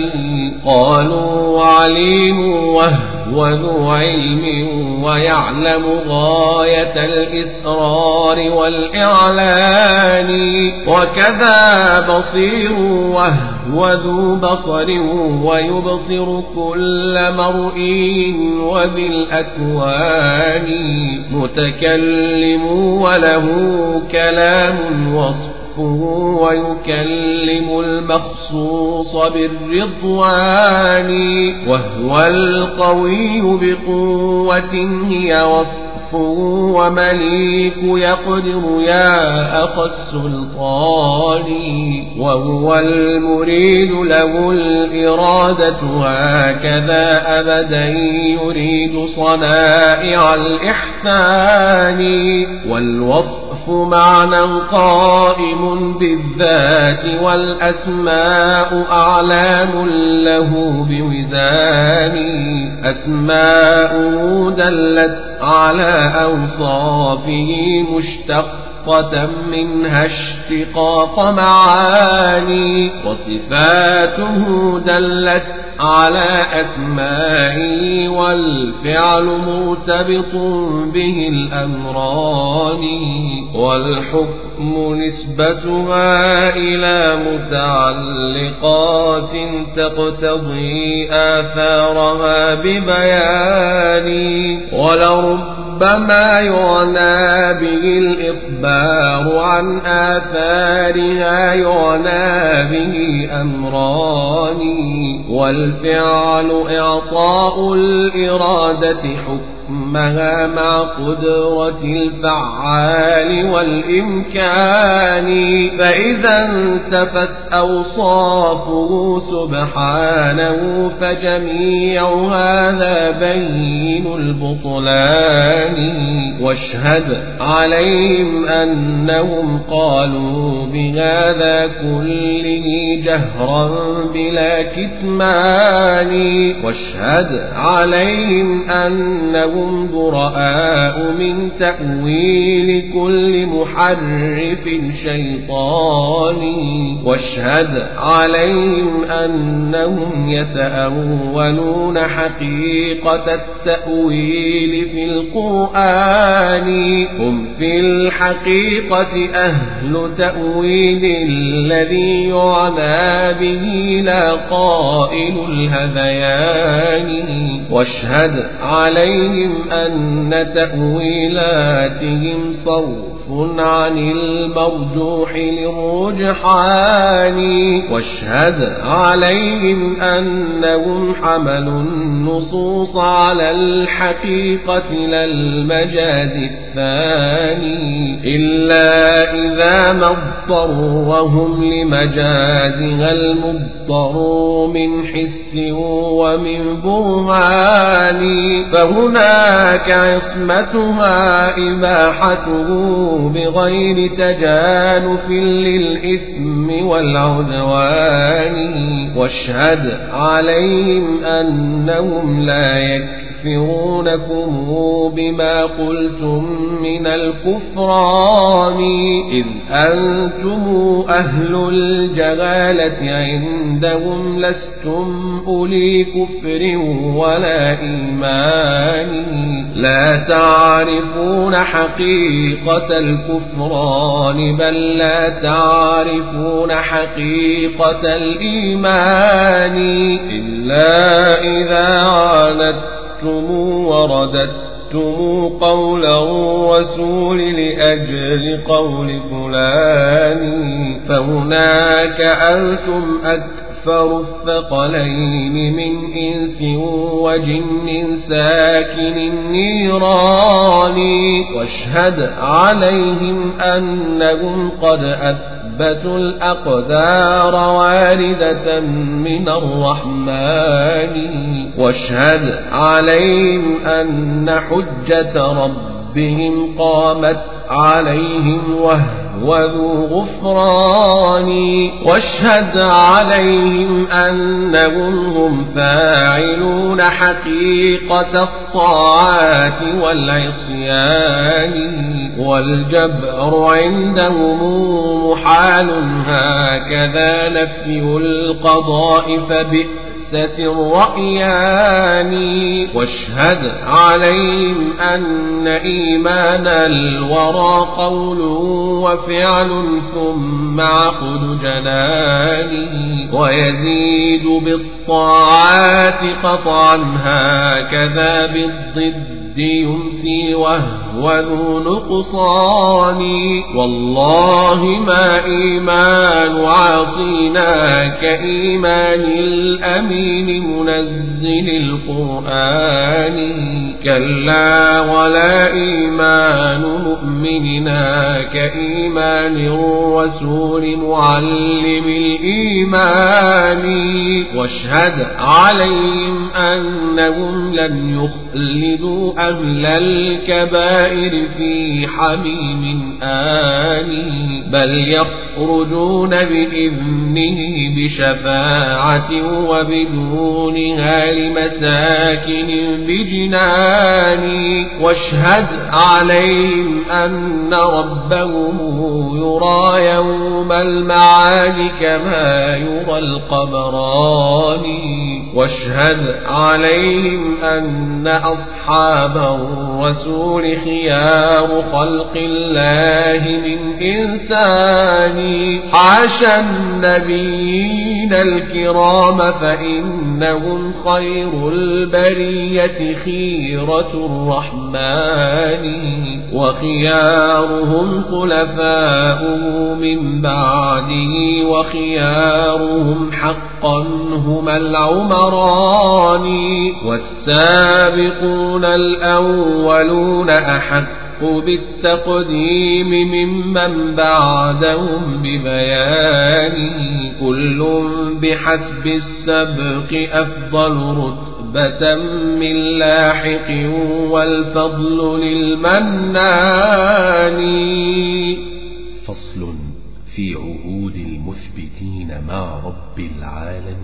قالوا عليم وهو ذو علم ويعلم غاية الإسرار والإعلان وكذا بصير وهو ذو بصر ويبصر كل مرئي وبالأكوان متكلم وله كلام وصف ويكلم المخصوص بالرضوان وهو القوي بقوة هي وصف ومليك يقدر يا أخ السلطان. وهو المريد له الإرادة هكذا أبدا يريد صنائع الإحسان. والوصف معنى قائم بالذات والأسماء أعلام له بوزان. أسماؤه دلت على أوصافه منها اشتقاق معاني وصفاته دلت على أسمائه والفعل مرتبط به الأمران والحكم نسبتها إلى متعلقات تقتضي آثارها ببيان. ولربما يعنى به الإخبار عن آثارها يعنى به أمران. والفعل إعطاء الإرادة حكمها مع قدرة الفعال والإمكان. فإذا انتفت أوصافه سبحانه فجميع هذا بين البطلان. واشهد عليهم أنهم قالوا بهذا كله جهرا بلا كتمان. واشهد عليهم أنهم براء من تأويل كل محرف شيطاني واشهد عليهم أنهم يتأولون حقيقة التأويل في القرآن. هم في الحقيقة أهل تأويل الذي يعنى به لا قائل الهذيان. واشهد عليهم أن تأويلاتهم صرف عن المرجوح للرجحان. واشهد عليهم أنهم حملوا النصوص على الحقيقة لا المجاز الثاني. إلا إذا ما اضطرهم لمجازها المضطر من حس ومن برهان. فهناك عصمتها إباحته بغير تجانف للإثم والعدوان واشهد عليهم أنهم لا يكفرون. يكفرونكم بما قلتم من الكفران. إذ أنتم أهل الجهالة عندهم لستم أولي كفر ولا إيمان. لا تعرفون حقيقة الكفران بل لا تعرفون حقيقة الإيمان. إلا إذا عانت ورددتم ورددتم قول الرسول لأجل قول فلان فهناك أنتم أكثر الثقلين من إنس وجن ساكن النيران واشهد عليهم أنهم قد أثبتوا يثبت الأقدار واردة من الرحمن واشهد عليهم أن حجة ربهم قامت عليهم وهو وذو غفران واشهد عليهم أنهم هم فاعلون حقيقة الطاعات والعصيان والجبر عندهم محال هكذا نفي القضاء فبئس الستة الرأيان واشهد عليهم أن إيمان الورى قول وفعل ثم عقد جنانه ويزيد بالطاعات قطعا هكذا بالضد. يمسي وهو ذو نقصان. والله ما إيمان عاصينا كإيمان الأمين منزل القرآن. كلا ولا إيمان مؤمننا كإيمان الرسول معلم الإيمان. واشهد عليهم أنهم لن يخلدوا أهل الكبائر في حميم آني بل يخرجون بإذنه بشفاعة وبدونها لمساكن بجنان واشهد عليهم أن ربهم يرى يوم المعاد كما يرى القمران واشهد عليهم أن أصحاب الرسول خيار خلق الله من إنسان. حاشا النبيين الكرام فإنهم خير البرية خيرة الرحمن. وخيارهم خلفاؤه من بعده وخيارهم حقا هما العمران والسابقون الأولون أحق بالتقديم ممن بعدهم ببيانه كل بحسب السبق أفضل رتبة من لاحق والفضل للمنان. فصل في عهود المثبتين مع رب العالمين.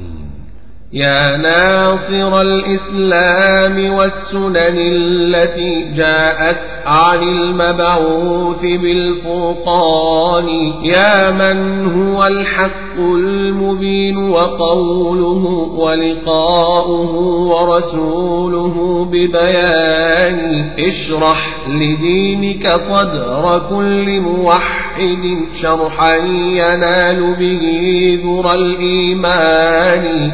يا ناصر الإسلام والسنن التي جاءت عن المبعوث بالفرقان يا من هو الحق المبين وقوله ولقاؤه ورسوله ببيان اشرح لدينك صدر كل موحد شرحا ينال به ذر الإيمان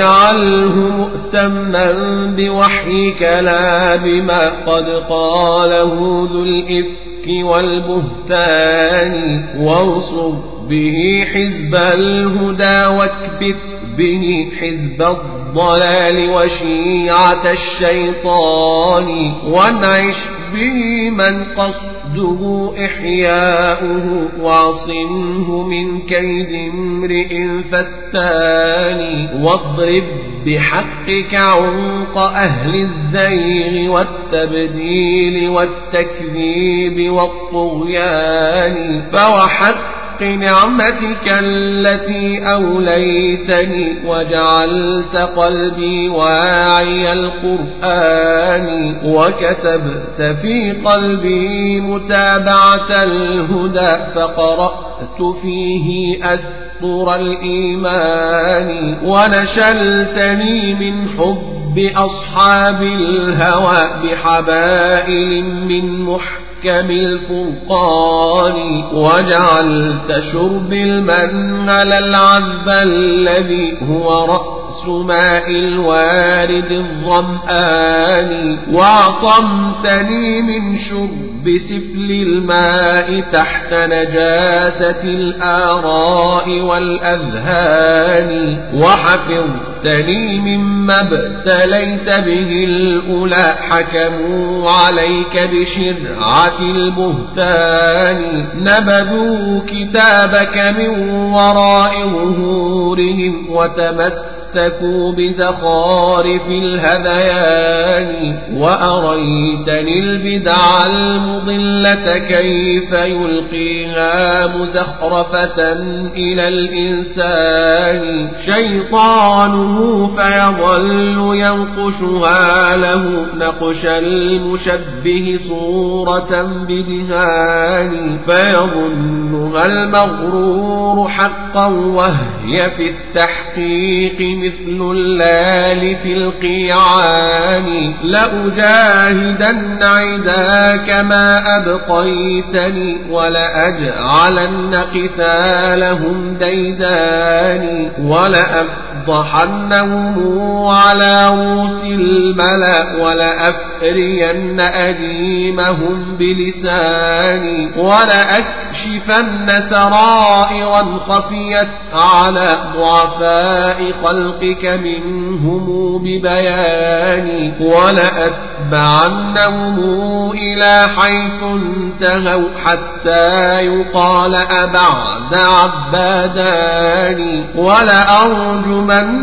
واجعله مؤتما بوحيك لا بما قد قاله ذو الإفك والبهتان وانصر به حزب الهدى واكبت به حزب الضلال وشيعة الشيطان. وانعش به من قصده إحياؤه واعصمه من كيد امرئ فتان واضرب بحقك عنق أهل الزيغ والتبديل والتكذيب والطغيان فوحق نعمتك التي أوليتني وجعلت قلبي واعي القرآن وكتبت في قلبي متابعة الهدى فقرأت فيه أسطر الإيمان ونشلتني من حب أصحاب الهوى بحبائل من محكم محكم الفرقان وجعلت شرب المن على العذب الذي هو رأس ماء الوارد الظمآن. وعصمتني من شرب سفل الماء تحت نجاسة الآراء والأذهان. وحفظتني مما ابتليت به الأولى حكموا عليك بشرعة البهتان نبذوا كتابك من وراء ظهورهم وتمسكوا تمسكوا بزخارف الهذيان وأريتني البدع المضلة كيف يلقيها مزخرفة إلى الإنسان شيطانه فيظل ينقشها له نقش المشبه صورة بدهان فيظنها المغرور حقا وهي في التحقيق مثل اللال في القيعان. لأجاهدن عداك ما أبقيتني ولأجعلن قتالهم ديدان. ولأفضحنهم على رؤوس الملأ. ولأفرين أديمهم بلساني ولأكشفن سرائرا خفيت على ضعفاء خلقك منهم ببيان ولأتبعنهم إلى حيث انتهوا حتى يقال أبعد عبادان ولأرجمنهم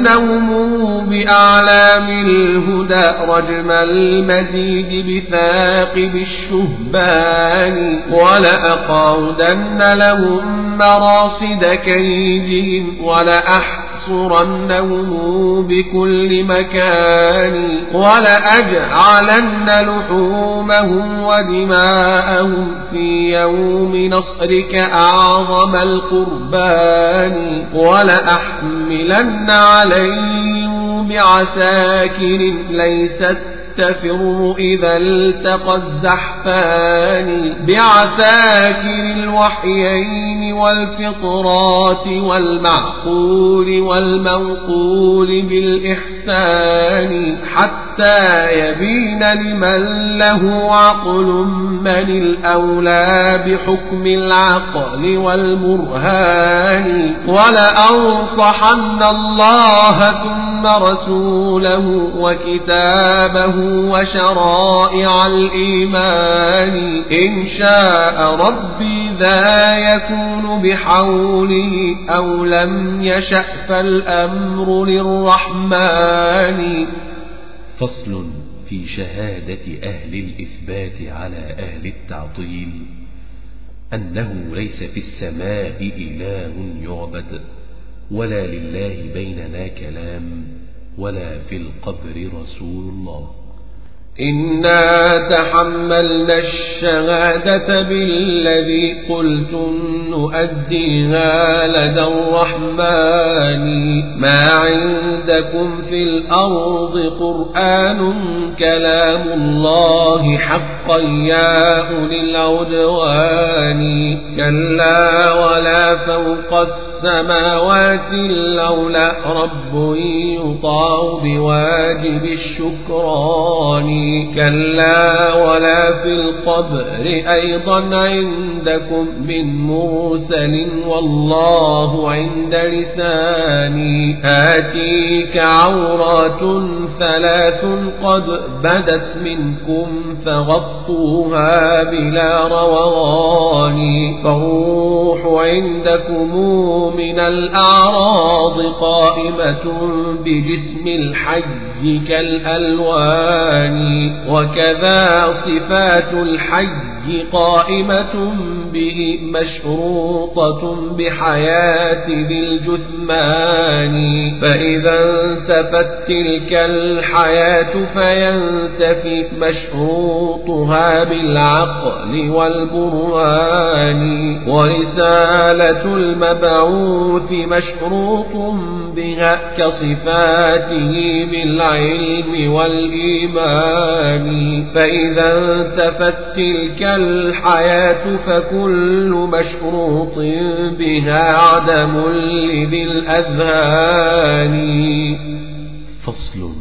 بأعلام الهدى رجم المزيد بثاقب الشهبان ولأقعدن لهم مراصد كيدهم ولأحسن لأحصرنهم بكل مكان ولأجعلن لحومهم ودماءهم في يوم نصرك أعظم القربان ولأحملن عليهم بعساكر ليست تفر إذا التقى الزحفان بعساكر الوحيين والفطرات والمعقول والمنقول بالإحسان حتى يبين لمن له عقل من الأولى بحكم العقل والبرهان ولأنصحن الله ثم رسوله وكتابه وشرائع الإيمان. إن شاء ربي ذا يكون بحوله أو لم يشأ فالأمر للرحمن. فصل في شهادة أهل الإثبات على أهل التعطيل. أنه ليس في السماء إله يعبد ولا لله بيننا كلام ولا في القبر رسول الله. إنا تحملنا الشهادة بالذي قلتم نؤديها لدى الرحمن ما عندكم في الأرض قرآن كلام الله حقا يا أولي العدوان كلا ولا فوق السماوات لولا رب يطاع بواجب الشكران كلا ولا في القبر أيضا عندكم من مرسل والله عند لساني آتيك عورات ثلاث قد بدت منكم فغطوها بلا روغان فالروح عندكم من الأعراض قائمة بجسم الحج كالألوان وكذا صفات الحج قائمة به مشروطة بحياة ذي الجثمان. فإذا انتفت تلك الحياة فينتفي مشروطها بالعقل والبرهان. ورسالة المبعوث مشروط بها كصفاته بالعلم والإيمان. فإذا انتفت تلك الحياة فكل مشروط بها عدم لذي الأذهان فصل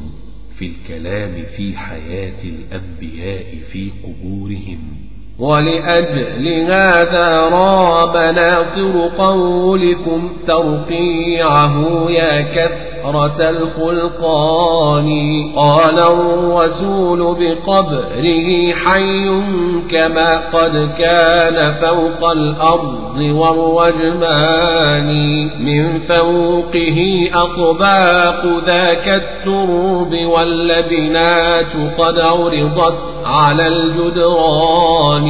في الكلام في حياة الأنبياء في قبورهم. ولأجل هذا راب ناصر قولكم ترقيعه يا كثرة الخلقان. قال الرسول بقبره حي كما قد كان فوق الأرض والرجمان. من فوقه أطباق ذاك الترب واللبنات قد عرضت على الجدران.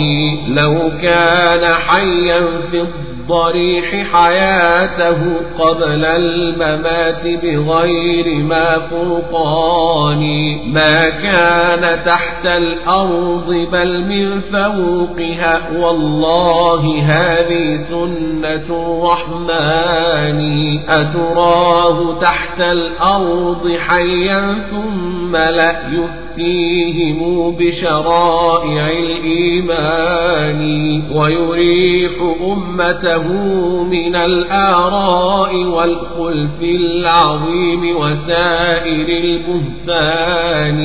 لو كان حيا في الضريح حياته قبل الممات بغير ما فرقان ما كان تحت الأرض بل من فوقها. والله هذه سنة الرحمن. أتراه تحت الأرض حيا ثم لا يفتيهم بشرائع الإيمان. ويريح أمته من الآراء والخلف العظيم وسائر البهتان.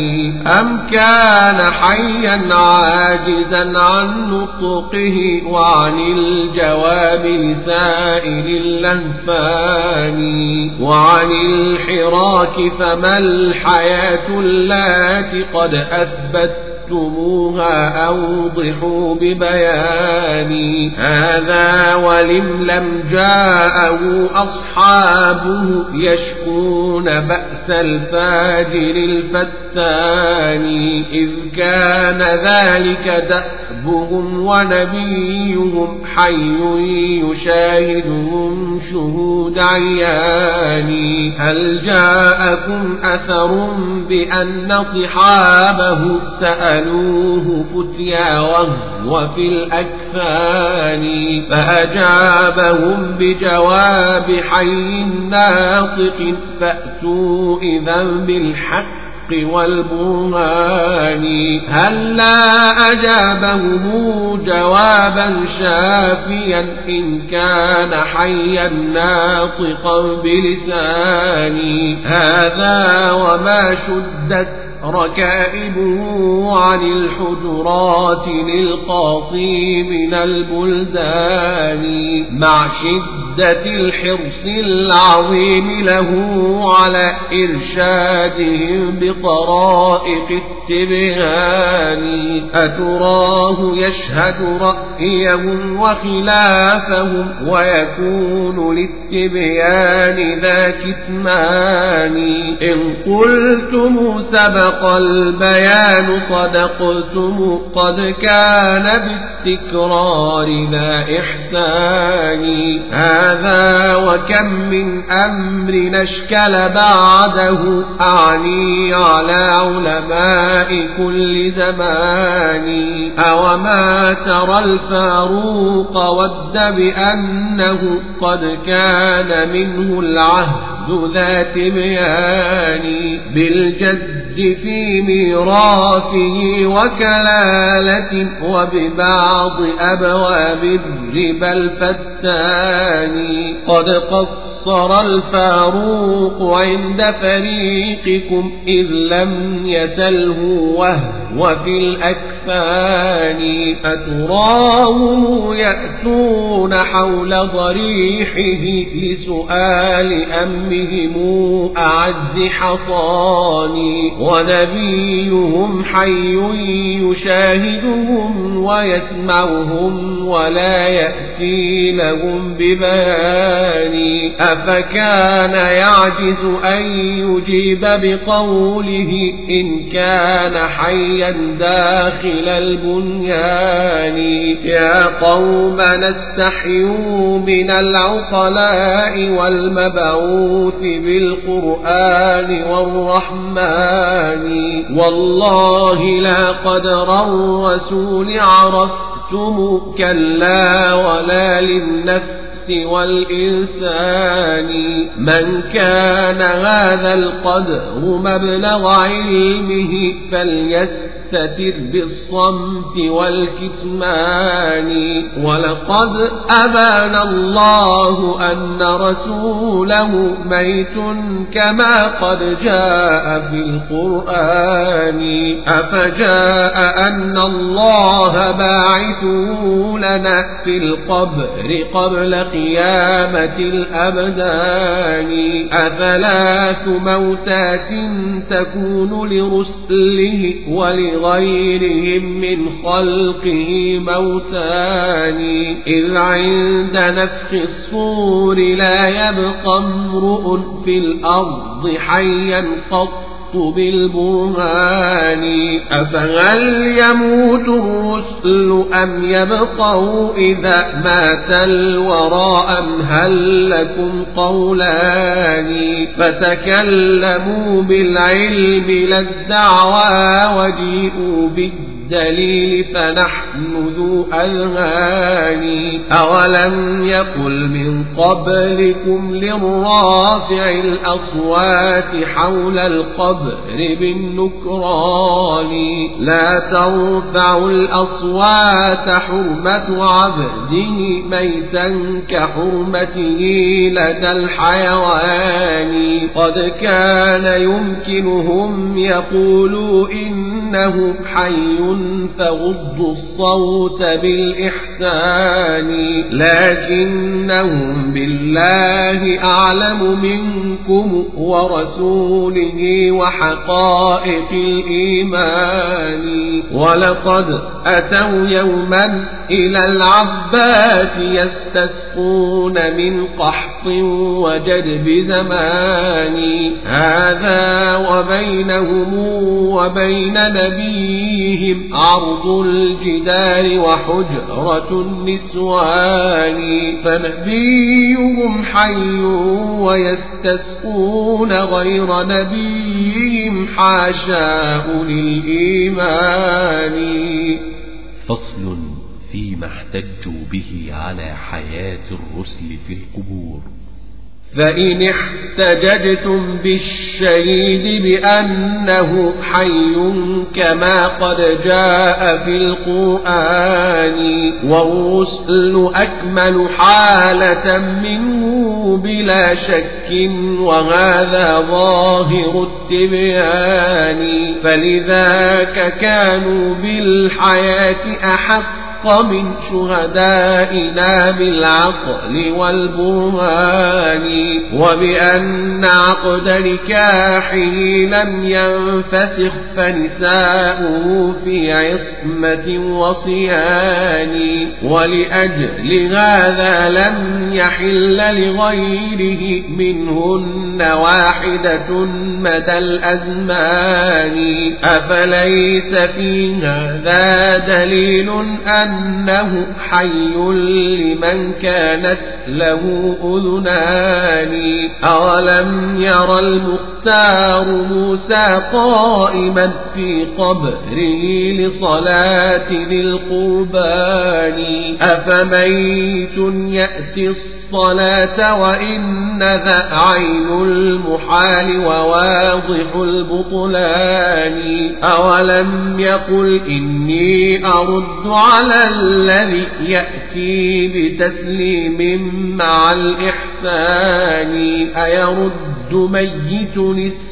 أم كان حيا عاجزا عن نطقه وعن الجواب لسائر اللهفان وعن الحراك فما الحياة التي قد أثبت كتبتموها أوضحوا ببيان هذا ولم لم جاءه أصحابه يشكون بأس الفاجر الفتان إذ كان ذلك دأبهم ونبيهم حي يشاهدهم شهود عيان هل جاءكم أثر بأن صحابه سألوا سألوه فتيا وهو في الأكفان فأجابهم بجواب حي ناطق فأتوا إذا بالحق والبرهان. هلا أجابهم جوابا شافيا إن كان حيا ناطقا بلساني؟ هذا وما شدت ركائبه عن الحجرات للقاصي من البلدان مع شدة الحرص العظيم له على إرشادهم بطرائق التبهان أتراه يشهد رأيهم وخلافهم ويكون للتبيان ذا كتمان إن قلتم سبق سبق البيان صدقتم قد كان بالتكرار لا إحسان. هذا وكم من أمر نشكل بعده أعني على علماء كل زمان. أوما ترى الفاروق ود بأنه قد كان منه العهد. عبد ذا تبيان بالجد في ميراثه وكلالة وببعض أبواب الربا الفتان. قد قصر الفاروق عند فريقكم إذ لم يسله وهو في الأكفان. أتراه يأتون حول ضريحه لسؤال أمهم أعز حصاني ونبيهم حي يشاهدهم ويسمعهم ولا يأتي لهم ببيان أفكان يعجز أن يجيب بقوله إن كان حيا داخل البنيان يا قوم نستحيوا من العقلاء والمبعوث بالقرآن والرحمن. والله لا قدر الرسول عرفتم كلا ولا للنفس والإنسان. من كان هذا القدر مبلغ علمه فليستطع يستتر بالصمت والكتمان. ولقد أبان الله أن رسوله ميت كما قد جاء في القرآن. أفجاء أن الله باعث لنا في القبر قبل قيامة الأبدان. أثلاث موتات تكون لرسله ولغيره غيرهم من خلقه موتان. إذ عند نفخ الصور لا يبقى امرؤ في الأرض حيا قط بالبرهان أفهل يموت الرسل أم يبقوا إذا مات الورى أم هل لكم قولان؟ فتكلموا بالعلم للدعوى وجيئوا بالدعوى الدليل فنحن ذو أذهان. أولم يقل من قبلكم للرافع الأصوات حول القبر بالنكران؟ لا ترفعوا الأصوات حرمة عبده ميتا كحرمته لدى الحيوان. قد كان يمكنهم يقولوا إنه حي فغضوا الصوت بالإحسان. لكنهم بالله أعلم منكم ورسوله وحقائق الإيمان. ولقد أتوا يوما إلى العباس يستسقون من قحط وجدب زمان. هذا وبينهم وبين نبيهم عرض الجدار وحجرة النسوان فنبيهم حي ويستسقون غير نبيهم حاشاء للإيمان. فصل فيما احتجوا به على حياة الرسل في القبور. فإن احتججتم بالشهيد بأنه حي كما قد جاء في القرآن والرسل أكمل حالة منه بلا شك وهذا ظاهر التبيان فلذاك كانوا بالحياة أحق الحق من شهدائنا بالعقل والبرهان وبأن عقد نكاحه لم ينفسخ فنساؤه في عصمة وصيان ولأجل هذا لم يحل لغيره منهن واحدة مدى الأزمان أفليس في هذا دليل أن أنه حي لمن كانت له أذنان. أولم ير المختار موسى قائما في قبره لصلاة للقربان أفميت يأتي الصلاة الصلاة وإن ذا عين المحال وواضح البطلان. أولم يقل إني أرد على الذي يأتي بتسليم مع الإحسان؟ أيرد ميت السلام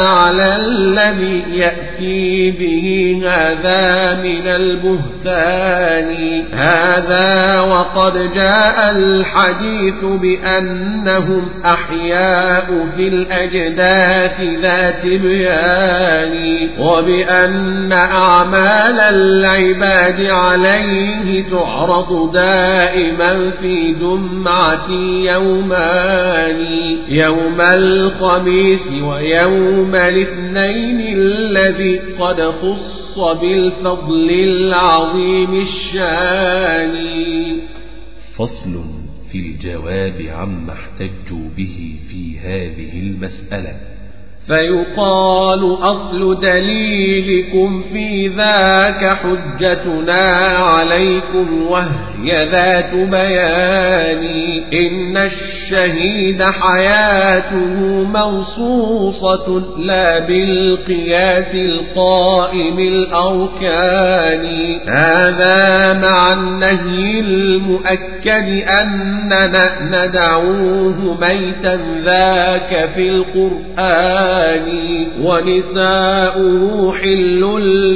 على الذي يأتي به هذا من البهتان. هذا وقد جاء الحديث بأنهم أحياء في الأجداث ذات بيان وبأن أعمال العباد عليه تعرض دائما في دمعة يومان يوم الخميس ويوم الاثنين الذي قد خص بالفضل العظيم الشان. فصل في الجواب عما احتجوا به في هذه المسألة. فيقال أصل دليلكم في ذاك حجتنا عليكم وهي ذات بيان. إن الشهيد حياته منصوصة لا بالقياس القائم الأركان. هذا مع النهي المؤكد أننا ندعوه ميتا ذاك في القرآن. الثاني ونساؤه حل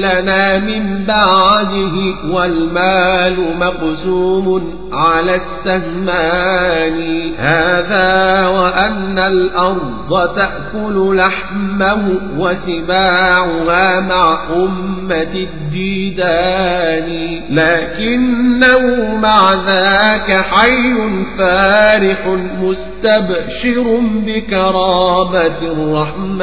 لنا من بعده والمال مقسوم على السهمان. هذا وأن الأرض تأكل لحمه وسباعها مع أمة الديدان. لكنه مع ذاك حي فارح مستبشر بكرامة الرحمن.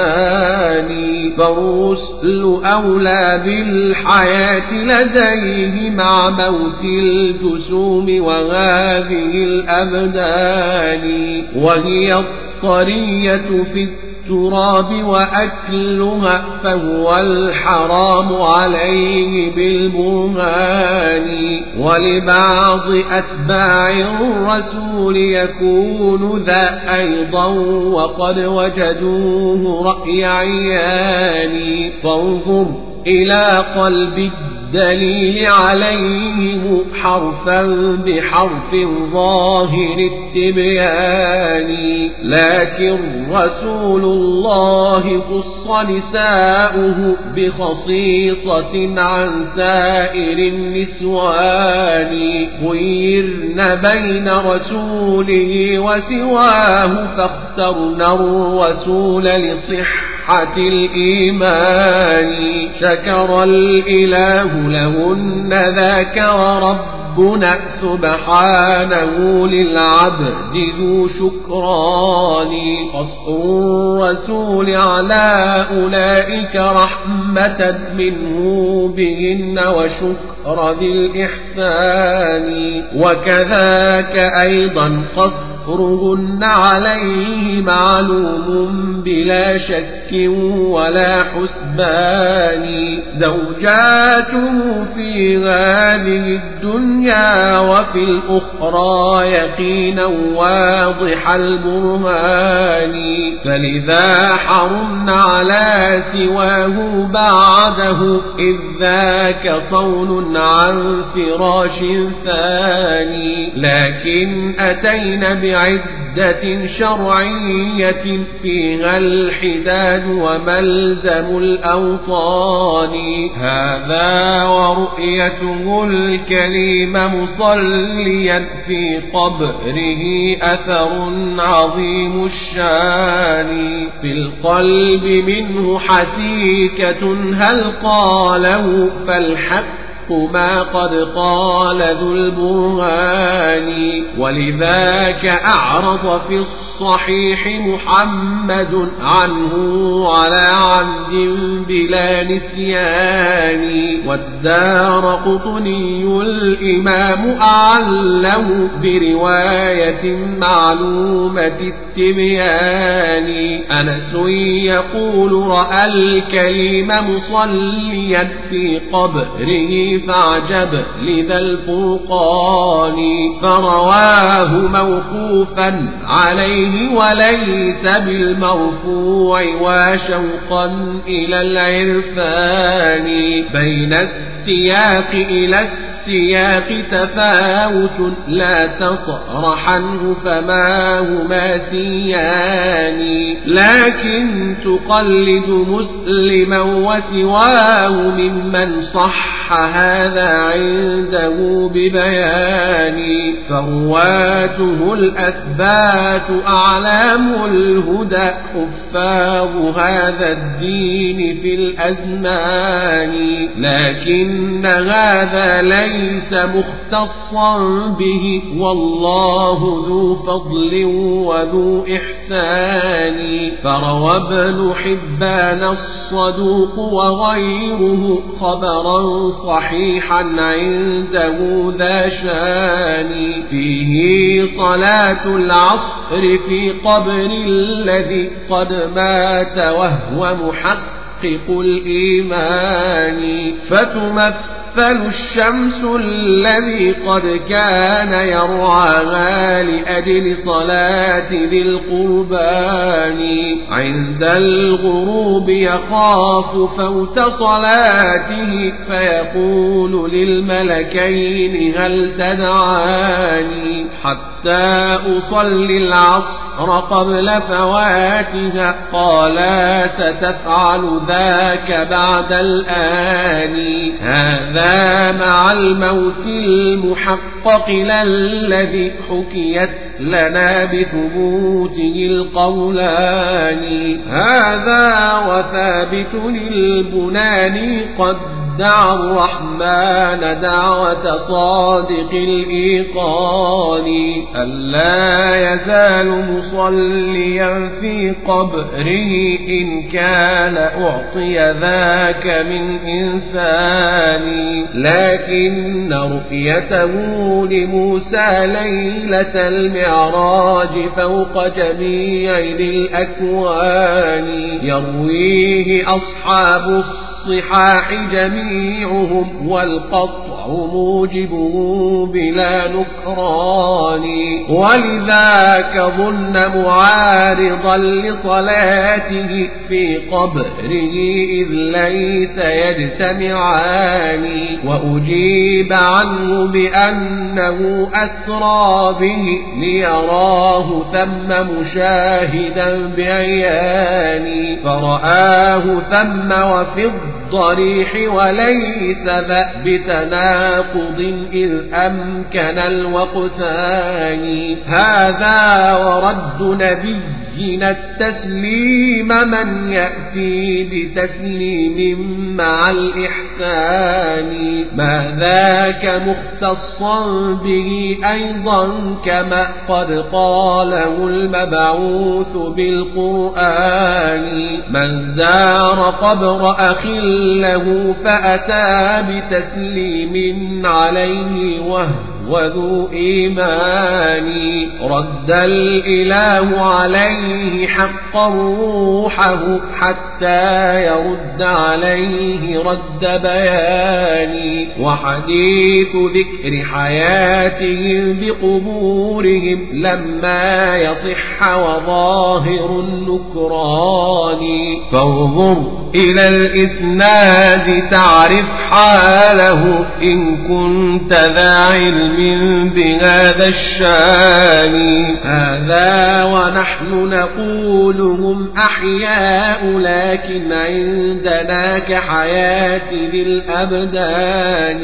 فالرسل أولى بالحياة لديه مع موت الجسوم وهذه الأبدان. وهي الطرية في التراب وأكلها فهو الحرام عليه بالبرهان ولبعض أتباع الرسول يكون ذا أيضا وقد وجدوه رأي عيان فانظر إلى قلب الدليل عليه حرفا بحرف ظاهر التبيان. لكن رسول الله خص نساؤه بخصيصة عن سائر النسوان. خيرن بين رسوله وسواه فاخترنا الرسول لصحة الإيمان شكر الإله لهن ذاك وربنا سبحانه للعبد ذو شكران. قصر الرسول على أولئك رحمة منه بهن وشكر ذي الإحسان. وكذاك أيضا قصر فطرهن عليه معلوم بلا شك ولا حسبان زوجاته في هذه الدنيا وفي الأخرى يقينا واضح البرهان فلذا حرمن على سواه بعده إذ ذاك صون عن فراش ثاني لكن أتينا بعدة شرعية فيها الحداد وملزم الأوطان. هذا ورؤيته الكريم مصليا في قبره أثر عظيم الشان. في القلب منه حسيكة هل قاله فالحق ما قد قال ذو البرهان. ولذاك أعرض في الصحيح محمد عنه على عمد بلا نسيان. والدار قطني الإمام أعله برواية معلومة التبيان. أنس يقول رأى الكريم مصليا في قبره فاعجب لذا الفرقان فرواه موقوفا عليه وليس بالمرفوع وشوقا إلى العرفان بين السياق إلى السياق السياق تفاوت لا تطرح عنه فما هما سيان. لكن تقلد مسلما وسواه ممن صح هذا عنده ببيان. فرواته الأثبات أعلام الهدى حفاظ هذا الدين في الأزمان. لكن هذا ليس ليس مختصا به. والله ذو فضل وذو إحسان. فروى ابن حبان الصدوق وغيره خبرا صحيحا عنده ذا شان. فيه صلاة العصر في قبر الذي قد مات وهو محقق الإيمان. فتمثل تكفل الشمس الذي قد كان يرعاها لأجل صلاة ذي القربان. عند الغروب يخاف فوت صلاته فيقول للملكين هل تدعاني حتى أصلي العصر. قبل فواتها قالا ستفعل ذاك بعد الآن. هذا مع الموت المحقق الذي حكيت لنا بثبوته القولان. هذا وثابت البنان قد دعا الرحمن دعوة صادق الإيقان ألا يزال مصليا في قبره إن كان أعطي ذاك من إنسان. لكن رؤيته لموسى ليلة المعراج فوق جميع الأكوان يرويه أصحاب الصحاح جميعهم والقطع موجبه بلا نكران ولذاك ظن معارضا لصلاته في قبره إذ ليس يجتمعان وأجيب عنه بأنه أسرى به ليراه ثم مشاهدا بعيان فرآه ثم وفي الضريح وليس ذا بتناقض إذ أمكن الوقتان هذا ورد نبي يجن التسليم من يأتي بتسليم مع الإحسان. ما ذاك مختصا به أيضا كما قد قاله المبعوث بالقرآن. من زار قبر أخ له فأتى بتسليم عليه وهو وذو إيمان. رد الإله عليه حقا روحه حتى يرد عليه رد بيان. وحديث ذكر حياتهم بقبورهم لما يصح وظاهر النكران. فانظر إلى الإسناد تعرف حاله إن كنت ذا علم. بهذا الشان هذا ونحن نقول هم أحياء لكن عندنا كحياة للأبدان.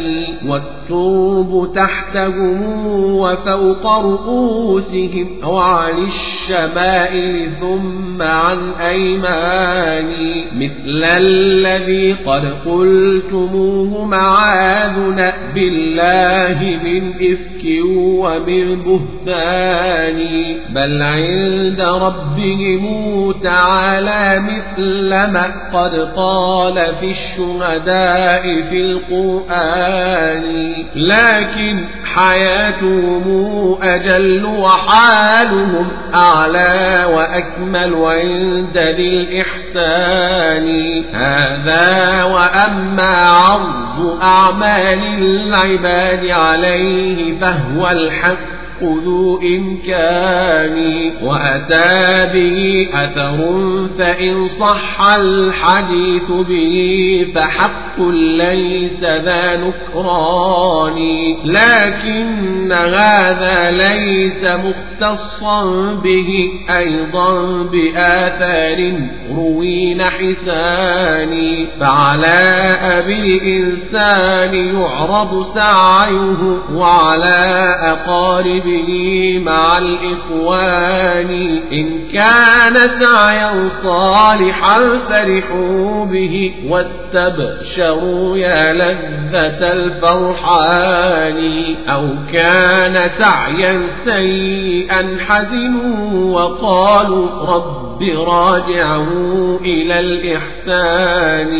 والترب تحتهم وفوق رؤوسهم. أو عن الشمائل ثم عن أيماني مثل الذي قد قلتموه معاذنا بالله من إفك ومن بهتان بل عند ربهم تعالى مثل ما قد قال في الشهداء في القرآن. لكن حياتهم أجل وحالهم أعلى وأكمل عند ذي الإحسان هذا وأما عرض أعمال العباد عليه فهو الحق. ذو إمكان وأتى به أثر فإن صح الحديث به فحق ليس ذا نكران. لكن هذا ليس مختصا به أيضا بآثار روين حسان فعلى أبي الإنسان يعرض سعيه وعلى أقارب به مع الإخوان. إن كان سعيا صالحا فرحوا به واستبشروا يا لذة الفرحان. أو كان سعيا سيئا حزنوا وقالوا رب راجعه إلى الإحسان.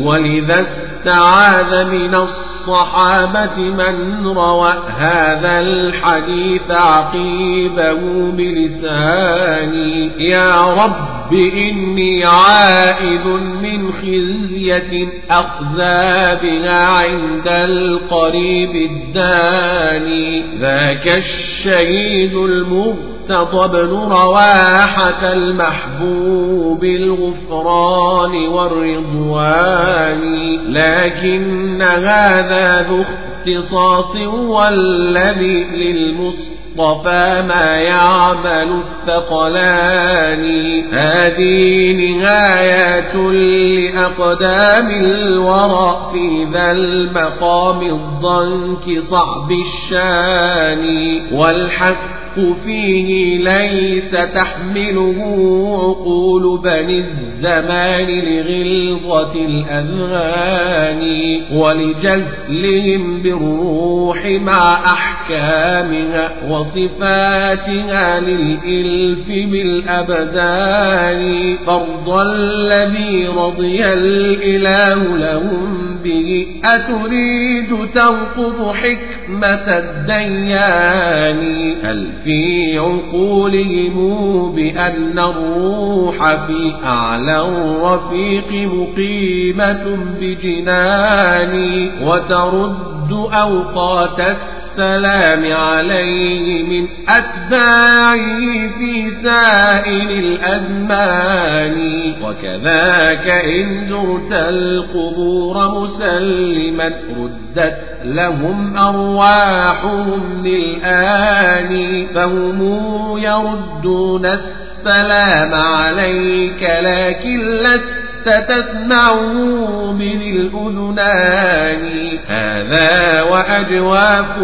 ولذا استعاذ من الصحابة من روى هذا الحديث عقيبه بلساني. يا رب إني عائذ من خزية أخزى بها عند القريب الداني. ذاك الشهيد المغفر ابن رواحة المحبوب الغفران والرضوان لكن هذا ذو اختصاص والذي للمصطفى ما يعمل الثقلان. هذه نهايات لأقدام الورى في ذا المقام الضنك صعب الشان والحق فيه ليس تحمله عقول بني الزمان لغلظة الأذهان ولجهلهم بالروح مع أحكامها وصفاتها للإلف بالأبدان. فرض الذي رضي الإله لهم به أتريد تنقض حكمة الديان. هل في عقولهم بأن الروح في أعلى الرفيق مقيمة بجنان وترد أوقات السلام عليه من أتباعه في سائر الأزمان. وكذاك إن زرت القبور مسلما ردت لهم أرواحهم للآن. فهم يردون السلام عليك لكن لست تسمعه من الأذنان. هذا وأجواف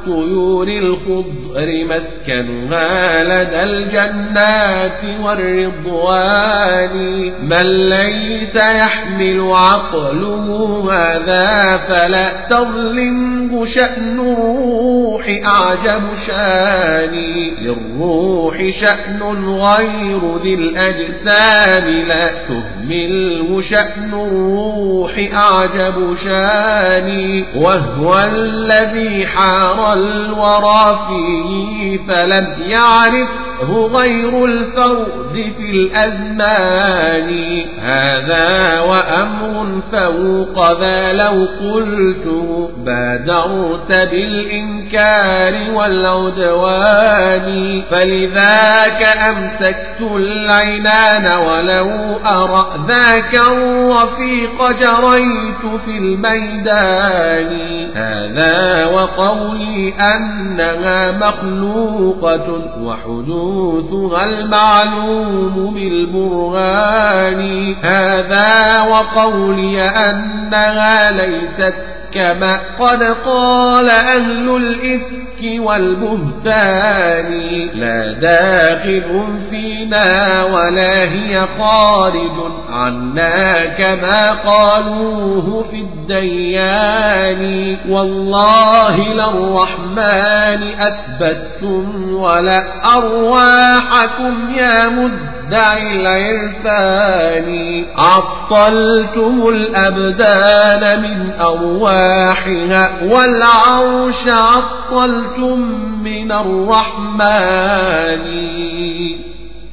الطيور الخضر مسكنها لدى الجنات والرضوان. من ليس يحمل عقله هذا فلا تظلمه شأن الروح أعجب شاني للروح شأن غير ذي الأجسام لا تهمله شأن الروح أعجب شاني وهو الذي الورى فيه فلم يعرفه غير الفرد في الأزمان. هذا وأمر فوق ذا لو قلته بادرت بالإنكار والعدوان. فلذاك أمسكت العنان ولو أرى ذاك الرفيق جريت في الميدان. هذا وقولي أنها مخلوقة وحدوثها المعلوم بالبرهان. هذا وقولي أنها ليست كما قد قال أهل الإفك والبهتان. لا داخل فينا ولا هي خارج عنا كما قالوه في الديان. والله للرحمن أثبتتم ولا أرواحكم يا مدعي العرفان. عطلتم الأبدان من أرواحها والعرش عطلتم من الرحمن.